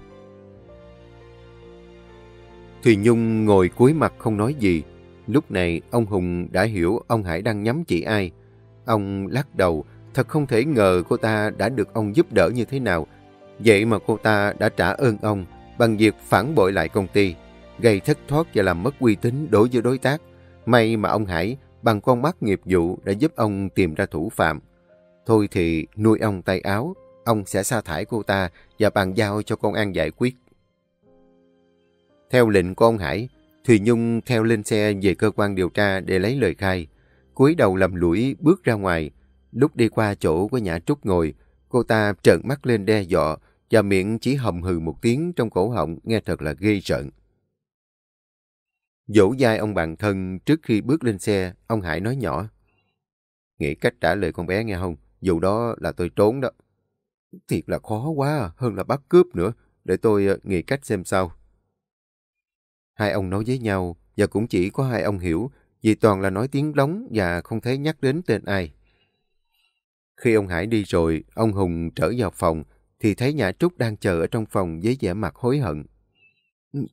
Thùy Nhung ngồi cúi mặt không nói gì. Lúc này, ông Hùng đã hiểu ông Hải đang nhắm chỉ ai. Ông lắc đầu, thật không thể ngờ cô ta đã được ông giúp đỡ như thế nào. Vậy mà cô ta đã trả ơn ông bằng việc phản bội lại công ty, gây thất thoát và làm mất uy tín đối với đối tác. May mà ông Hải bằng con mắt nghiệp vụ đã giúp ông tìm ra thủ phạm. Thôi thì nuôi ông tay áo, ông sẽ sa thải cô ta và bàn giao cho công an giải quyết. Theo lệnh của ông Hải, Thùy Nhung theo lên xe về cơ quan điều tra để lấy lời khai. cúi đầu lầm lũi bước ra ngoài. Lúc đi qua chỗ của nhà Trúc ngồi, cô ta trợn mắt lên đe dọa và miệng chỉ hầm hừ một tiếng trong cổ họng nghe thật là ghê rợn. Dỗ dai ông bạn thân trước khi bước lên xe, ông Hải nói nhỏ. Nghĩ cách trả lời con bé nghe không? Dù đó là tôi trốn đó. Thiệt là khó quá, hơn là bắt cướp nữa. Để tôi ờ, nghĩ cách xem sao. Hai ông nói với nhau và cũng chỉ có hai ông hiểu vì toàn là nói tiếng lóng và không thấy nhắc đến tên ai. Khi ông Hải đi rồi, ông Hùng trở vào phòng thì thấy Nhã Trúc đang chờ ở trong phòng với vẻ mặt hối hận.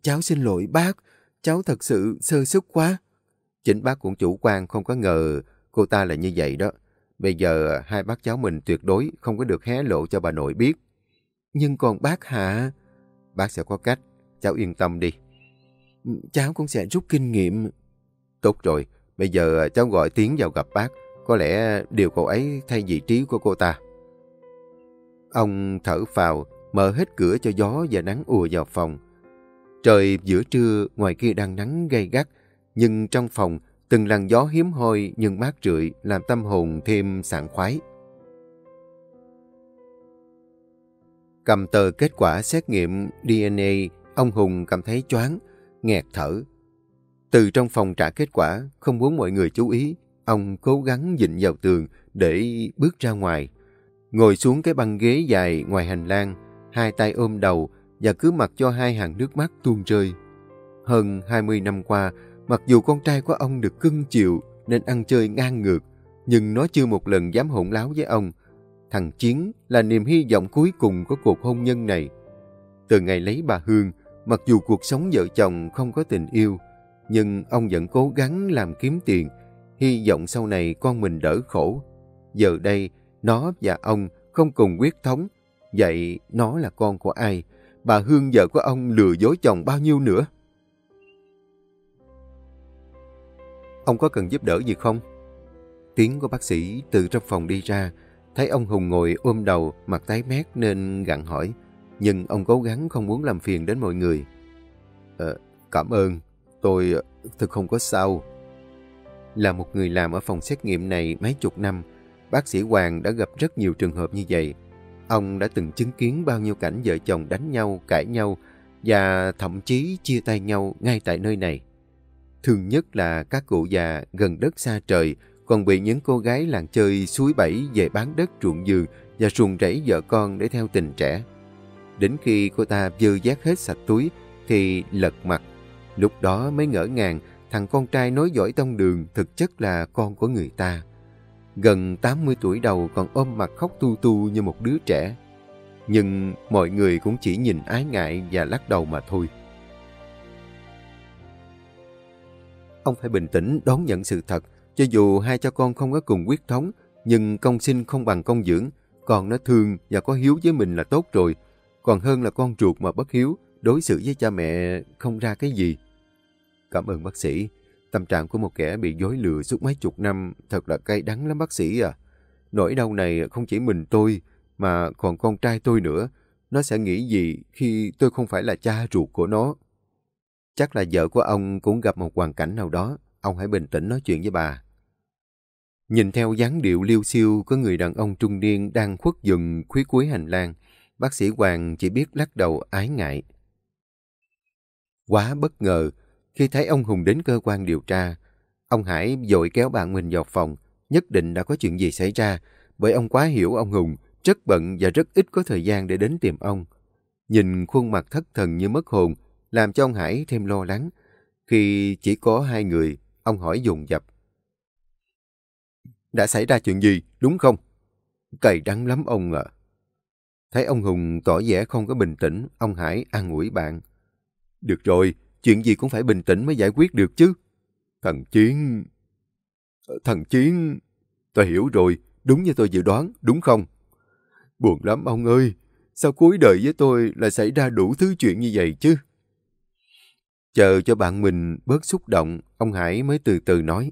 Cháu xin lỗi bác, cháu thật sự sơ sức quá. Chính bác cũng chủ quan không có ngờ cô ta là như vậy đó. Bây giờ à, hai bác cháu mình tuyệt đối không có được hé lộ cho bà nội biết. Nhưng còn bác hả? Bác sẽ có cách, cháu yên tâm đi. Ừ, cháu cũng sẽ rút kinh nghiệm. Tốt rồi, bây giờ à, cháu gọi tiếng vào gặp bác. Có lẽ điều cậu ấy thay vị trí của cô ta. Ông thở phào, mở hết cửa cho gió và nắng ùa vào phòng. Trời giữa trưa ngoài kia đang nắng gay gắt, nhưng trong phòng từng làn gió hiếm hoi nhưng mát rượi làm tâm hồn thêm sảng khoái. Cầm tờ kết quả xét nghiệm DNA, ông Hùng cảm thấy choáng, nghẹt thở. Từ trong phòng trả kết quả, không muốn mọi người chú ý, ông cố gắng dịnh vào tường để bước ra ngoài. Ngồi xuống cái băng ghế dài ngoài hành lang, hai tay ôm đầu và cứ mặc cho hai hàng nước mắt tuôn rơi. Hơn 20 năm qua, mặc dù con trai của ông được cưng chiều nên ăn chơi ngang ngược, nhưng nó chưa một lần dám hỗn láo với ông. Thằng Chiến là niềm hy vọng cuối cùng của cuộc hôn nhân này. Từ ngày lấy bà Hương, mặc dù cuộc sống vợ chồng không có tình yêu, nhưng ông vẫn cố gắng làm kiếm tiền, hy vọng sau này con mình đỡ khổ. Giờ đây, nó và ông không cùng quyết thống. Vậy nó là con của ai? Bà Hương vợ của ông lừa dối chồng bao nhiêu nữa? Ông có cần giúp đỡ gì không? Tiếng của bác sĩ từ trong phòng đi ra, thấy ông Hùng ngồi ôm đầu, mặt tái mét nên gặn hỏi. Nhưng ông cố gắng không muốn làm phiền đến mọi người. À, cảm ơn, tôi thực không có sao. Là một người làm ở phòng xét nghiệm này mấy chục năm, Bác sĩ Hoàng đã gặp rất nhiều trường hợp như vậy. Ông đã từng chứng kiến bao nhiêu cảnh vợ chồng đánh nhau, cãi nhau và thậm chí chia tay nhau ngay tại nơi này. Thường nhất là các cụ già gần đất xa trời, còn bị những cô gái làng chơi suối bẫy về bán đất ruộng dường và ruồng rẫy vợ con để theo tình trẻ. Đến khi cô ta dư giác hết sạch túi thì lật mặt. Lúc đó mới ngỡ ngàng, thằng con trai nói giỏi tông đường thực chất là con của người ta. Gần 80 tuổi đầu còn ôm mặt khóc tu tu như một đứa trẻ. Nhưng mọi người cũng chỉ nhìn ái ngại và lắc đầu mà thôi. Ông phải bình tĩnh đón nhận sự thật. Cho dù hai cha con không có cùng quyết thống, nhưng công sinh không bằng công dưỡng. Còn nó thương và có hiếu với mình là tốt rồi. Còn hơn là con ruột mà bất hiếu, đối xử với cha mẹ không ra cái gì. Cảm ơn bác sĩ. Tâm trạng của một kẻ bị dối lừa suốt mấy chục năm thật là cay đắng lắm bác sĩ à. Nỗi đau này không chỉ mình tôi, mà còn con trai tôi nữa. Nó sẽ nghĩ gì khi tôi không phải là cha ruột của nó? Chắc là vợ của ông cũng gặp một hoàn cảnh nào đó. Ông hãy bình tĩnh nói chuyện với bà. Nhìn theo dáng điệu liêu siêu có người đàn ông trung niên đang khuất dừng khuý cuối hành lang. Bác sĩ Hoàng chỉ biết lắc đầu ái ngại. Quá bất ngờ, khi thấy ông Hùng đến cơ quan điều tra, ông Hải dội kéo bạn mình vào phòng, nhất định đã có chuyện gì xảy ra, bởi ông quá hiểu ông Hùng, rất bận và rất ít có thời gian để đến tìm ông. Nhìn khuôn mặt thất thần như mất hồn, làm cho ông Hải thêm lo lắng. Khi chỉ có hai người, ông hỏi dồn dập. Đã xảy ra chuyện gì, đúng không? Cày đắng lắm ông ạ. Thấy ông Hùng tỏ vẻ không có bình tĩnh, ông Hải an ủi bạn. Được rồi, chuyện gì cũng phải bình tĩnh mới giải quyết được chứ. Thằng Chiến... Ờ, Thằng Chiến... Tôi hiểu rồi, đúng như tôi dự đoán, đúng không? Buồn lắm ông ơi, sao cuối đời với tôi lại xảy ra đủ thứ chuyện như vậy chứ? Chờ cho bạn mình bớt xúc động, ông Hải mới từ từ nói.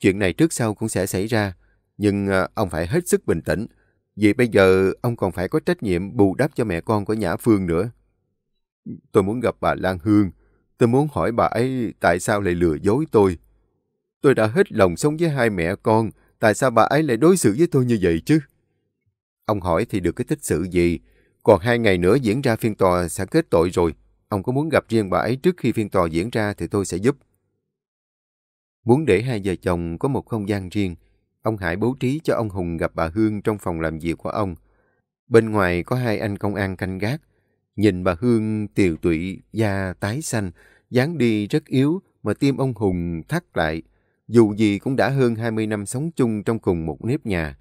Chuyện này trước sau cũng sẽ xảy ra, nhưng à, ông phải hết sức bình tĩnh. Vì bây giờ ông còn phải có trách nhiệm bù đắp cho mẹ con của Nhã Phương nữa. Tôi muốn gặp bà Lan Hương. Tôi muốn hỏi bà ấy tại sao lại lừa dối tôi. Tôi đã hết lòng sống với hai mẹ con. Tại sao bà ấy lại đối xử với tôi như vậy chứ? Ông hỏi thì được cái tích sự gì? Còn hai ngày nữa diễn ra phiên tòa sẽ kết tội rồi. Ông có muốn gặp riêng bà ấy trước khi phiên tòa diễn ra thì tôi sẽ giúp. Muốn để hai vợ chồng có một không gian riêng, ông Hải bố trí cho ông Hùng gặp bà Hương trong phòng làm việc của ông. Bên ngoài có hai anh công an canh gác. Nhìn bà Hương tiều tụy, da tái xanh, dáng đi rất yếu mà tim ông Hùng thắt lại. Dù gì cũng đã hơn 20 năm sống chung trong cùng một nếp nhà.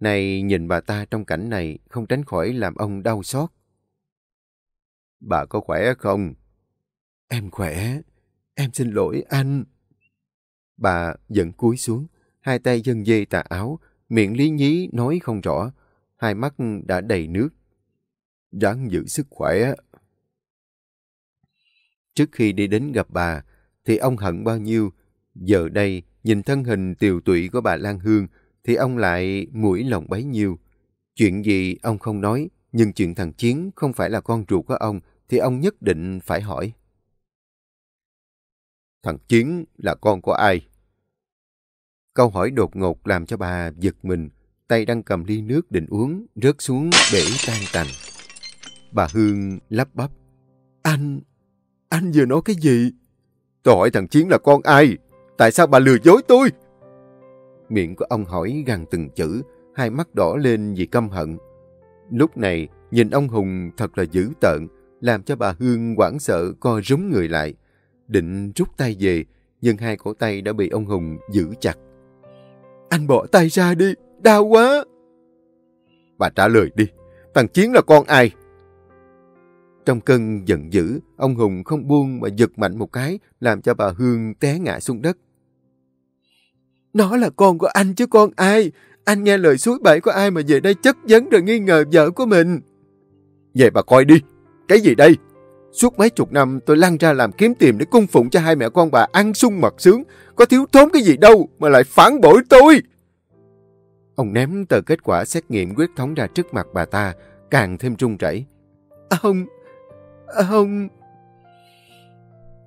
Này nhìn bà ta trong cảnh này không tránh khỏi làm ông đau xót. Bà có khỏe không? Em khỏe. Em xin lỗi anh. Bà giận cúi xuống, hai tay dân dây tà áo, miệng lý nhí nói không rõ, hai mắt đã đầy nước. Ráng giữ sức khỏe. Trước khi đi đến gặp bà, thì ông hận bao nhiêu. Giờ đây, nhìn thân hình tiều tụy của bà Lan Hương, thì ông lại mũi lòng bấy nhiêu. Chuyện gì ông không nói, nhưng chuyện thằng Chiến không phải là con ruột của ông, thì ông nhất định phải hỏi. Thằng Chiến là con của ai? Câu hỏi đột ngột làm cho bà giật mình, tay đang cầm ly nước định uống, rớt xuống bể tan tành. Bà Hương lắp bắp. Anh, anh vừa nói cái gì? Tôi hỏi thằng Chiến là con ai? Tại sao bà lừa dối tôi? Miệng của ông hỏi gằn từng chữ, hai mắt đỏ lên vì căm hận. Lúc này, nhìn ông Hùng thật là dữ tợn, làm cho bà Hương quảng sợ co rúm người lại. Định rút tay về, nhưng hai cổ tay đã bị ông Hùng giữ chặt. Anh bỏ tay ra đi, đau quá. Bà trả lời đi, thằng Chiến là con ai? Trong cơn giận dữ, ông Hùng không buông mà giật mạnh một cái, làm cho bà Hương té ngã xuống đất. Nó là con của anh chứ con ai? Anh nghe lời suối bẫy của ai mà về đây chất vấn rồi nghi ngờ vợ của mình? Về bà coi đi, cái gì đây? Suốt mấy chục năm tôi lăn ra làm kiếm tìm để cung phụng cho hai mẹ con bà ăn sung mặc sướng. Có thiếu thốn cái gì đâu mà lại phản bội tôi. Ông ném tờ kết quả xét nghiệm quyết thống ra trước mặt bà ta, càng thêm run rẩy. Ông, ông...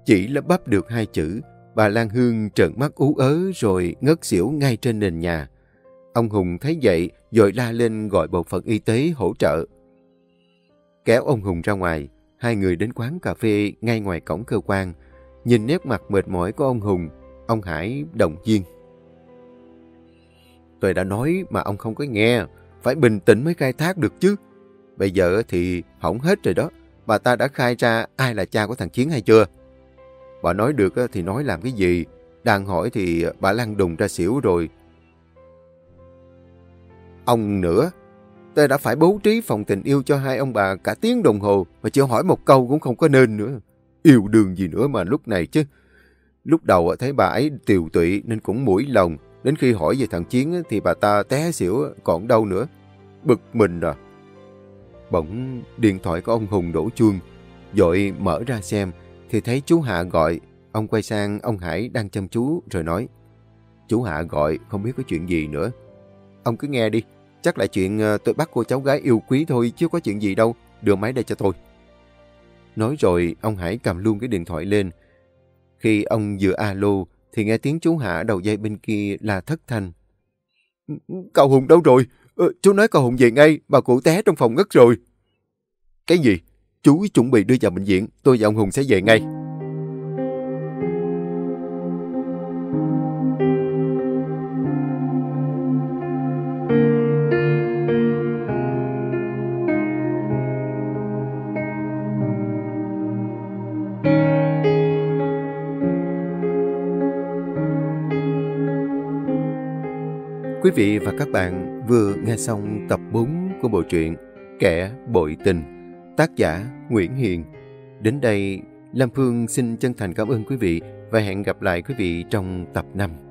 Chỉ là bắp được hai chữ, bà Lan Hương trợn mắt ú ớ rồi ngất xỉu ngay trên nền nhà. Ông Hùng thấy vậy, rồi la lên gọi bộ phận y tế hỗ trợ. Kéo ông Hùng ra ngoài, hai người đến quán cà phê ngay ngoài cổng cơ quan. Nhìn nét mặt mệt mỏi của ông Hùng, ông Hải động viên. Tôi đã nói mà ông không có nghe. Phải bình tĩnh mới khai thác được chứ. Bây giờ thì hỏng hết rồi đó. Bà ta đã khai ra ai là cha của thằng Chiến hay chưa? Bà nói được thì nói làm cái gì? Đang hỏi thì bà lăn đùng ra xỉu rồi. Ông nữa, tôi đã phải bố trí phòng tình yêu cho hai ông bà cả tiếng đồng hồ mà chưa hỏi một câu cũng không có nên nữa. Yêu đương gì nữa mà lúc này chứ. Lúc đầu thấy bà ấy tiều tụy nên cũng mũi lòng. Đến khi hỏi về thằng Chiến thì bà ta té xỉu, còn đâu nữa. Bực mình à. Bỗng điện thoại của ông Hùng đổ chuông. Dội mở ra xem, thì thấy chú Hạ gọi. Ông quay sang, ông Hải đang chăm chú rồi nói Chú Hạ gọi, không biết có chuyện gì nữa. Ông cứ nghe đi. Chắc là chuyện ờ, tôi bắt cô cháu gái yêu quý thôi chứ có chuyện gì đâu. Đưa máy đây cho tôi. Nói rồi ông Hải cầm luôn cái điện thoại lên. Khi ông vừa alo thì nghe tiếng chú Hạ đầu dây bên kia là thất thanh. Cậu Hùng đâu rồi? Ừ, chú nói cậu Hùng về ngay bà cụ té trong phòng ngất rồi. Cái gì? Chú chuẩn bị đưa vào bệnh viện, tôi và ông Hùng sẽ về ngay. Quý vị và các bạn vừa nghe xong tập 4 của bộ truyện Kẻ Bội Tình, tác giả Nguyễn Hiền. Đến đây, Lam Phương xin chân thành cảm ơn quý vị và hẹn gặp lại quý vị trong tập 5.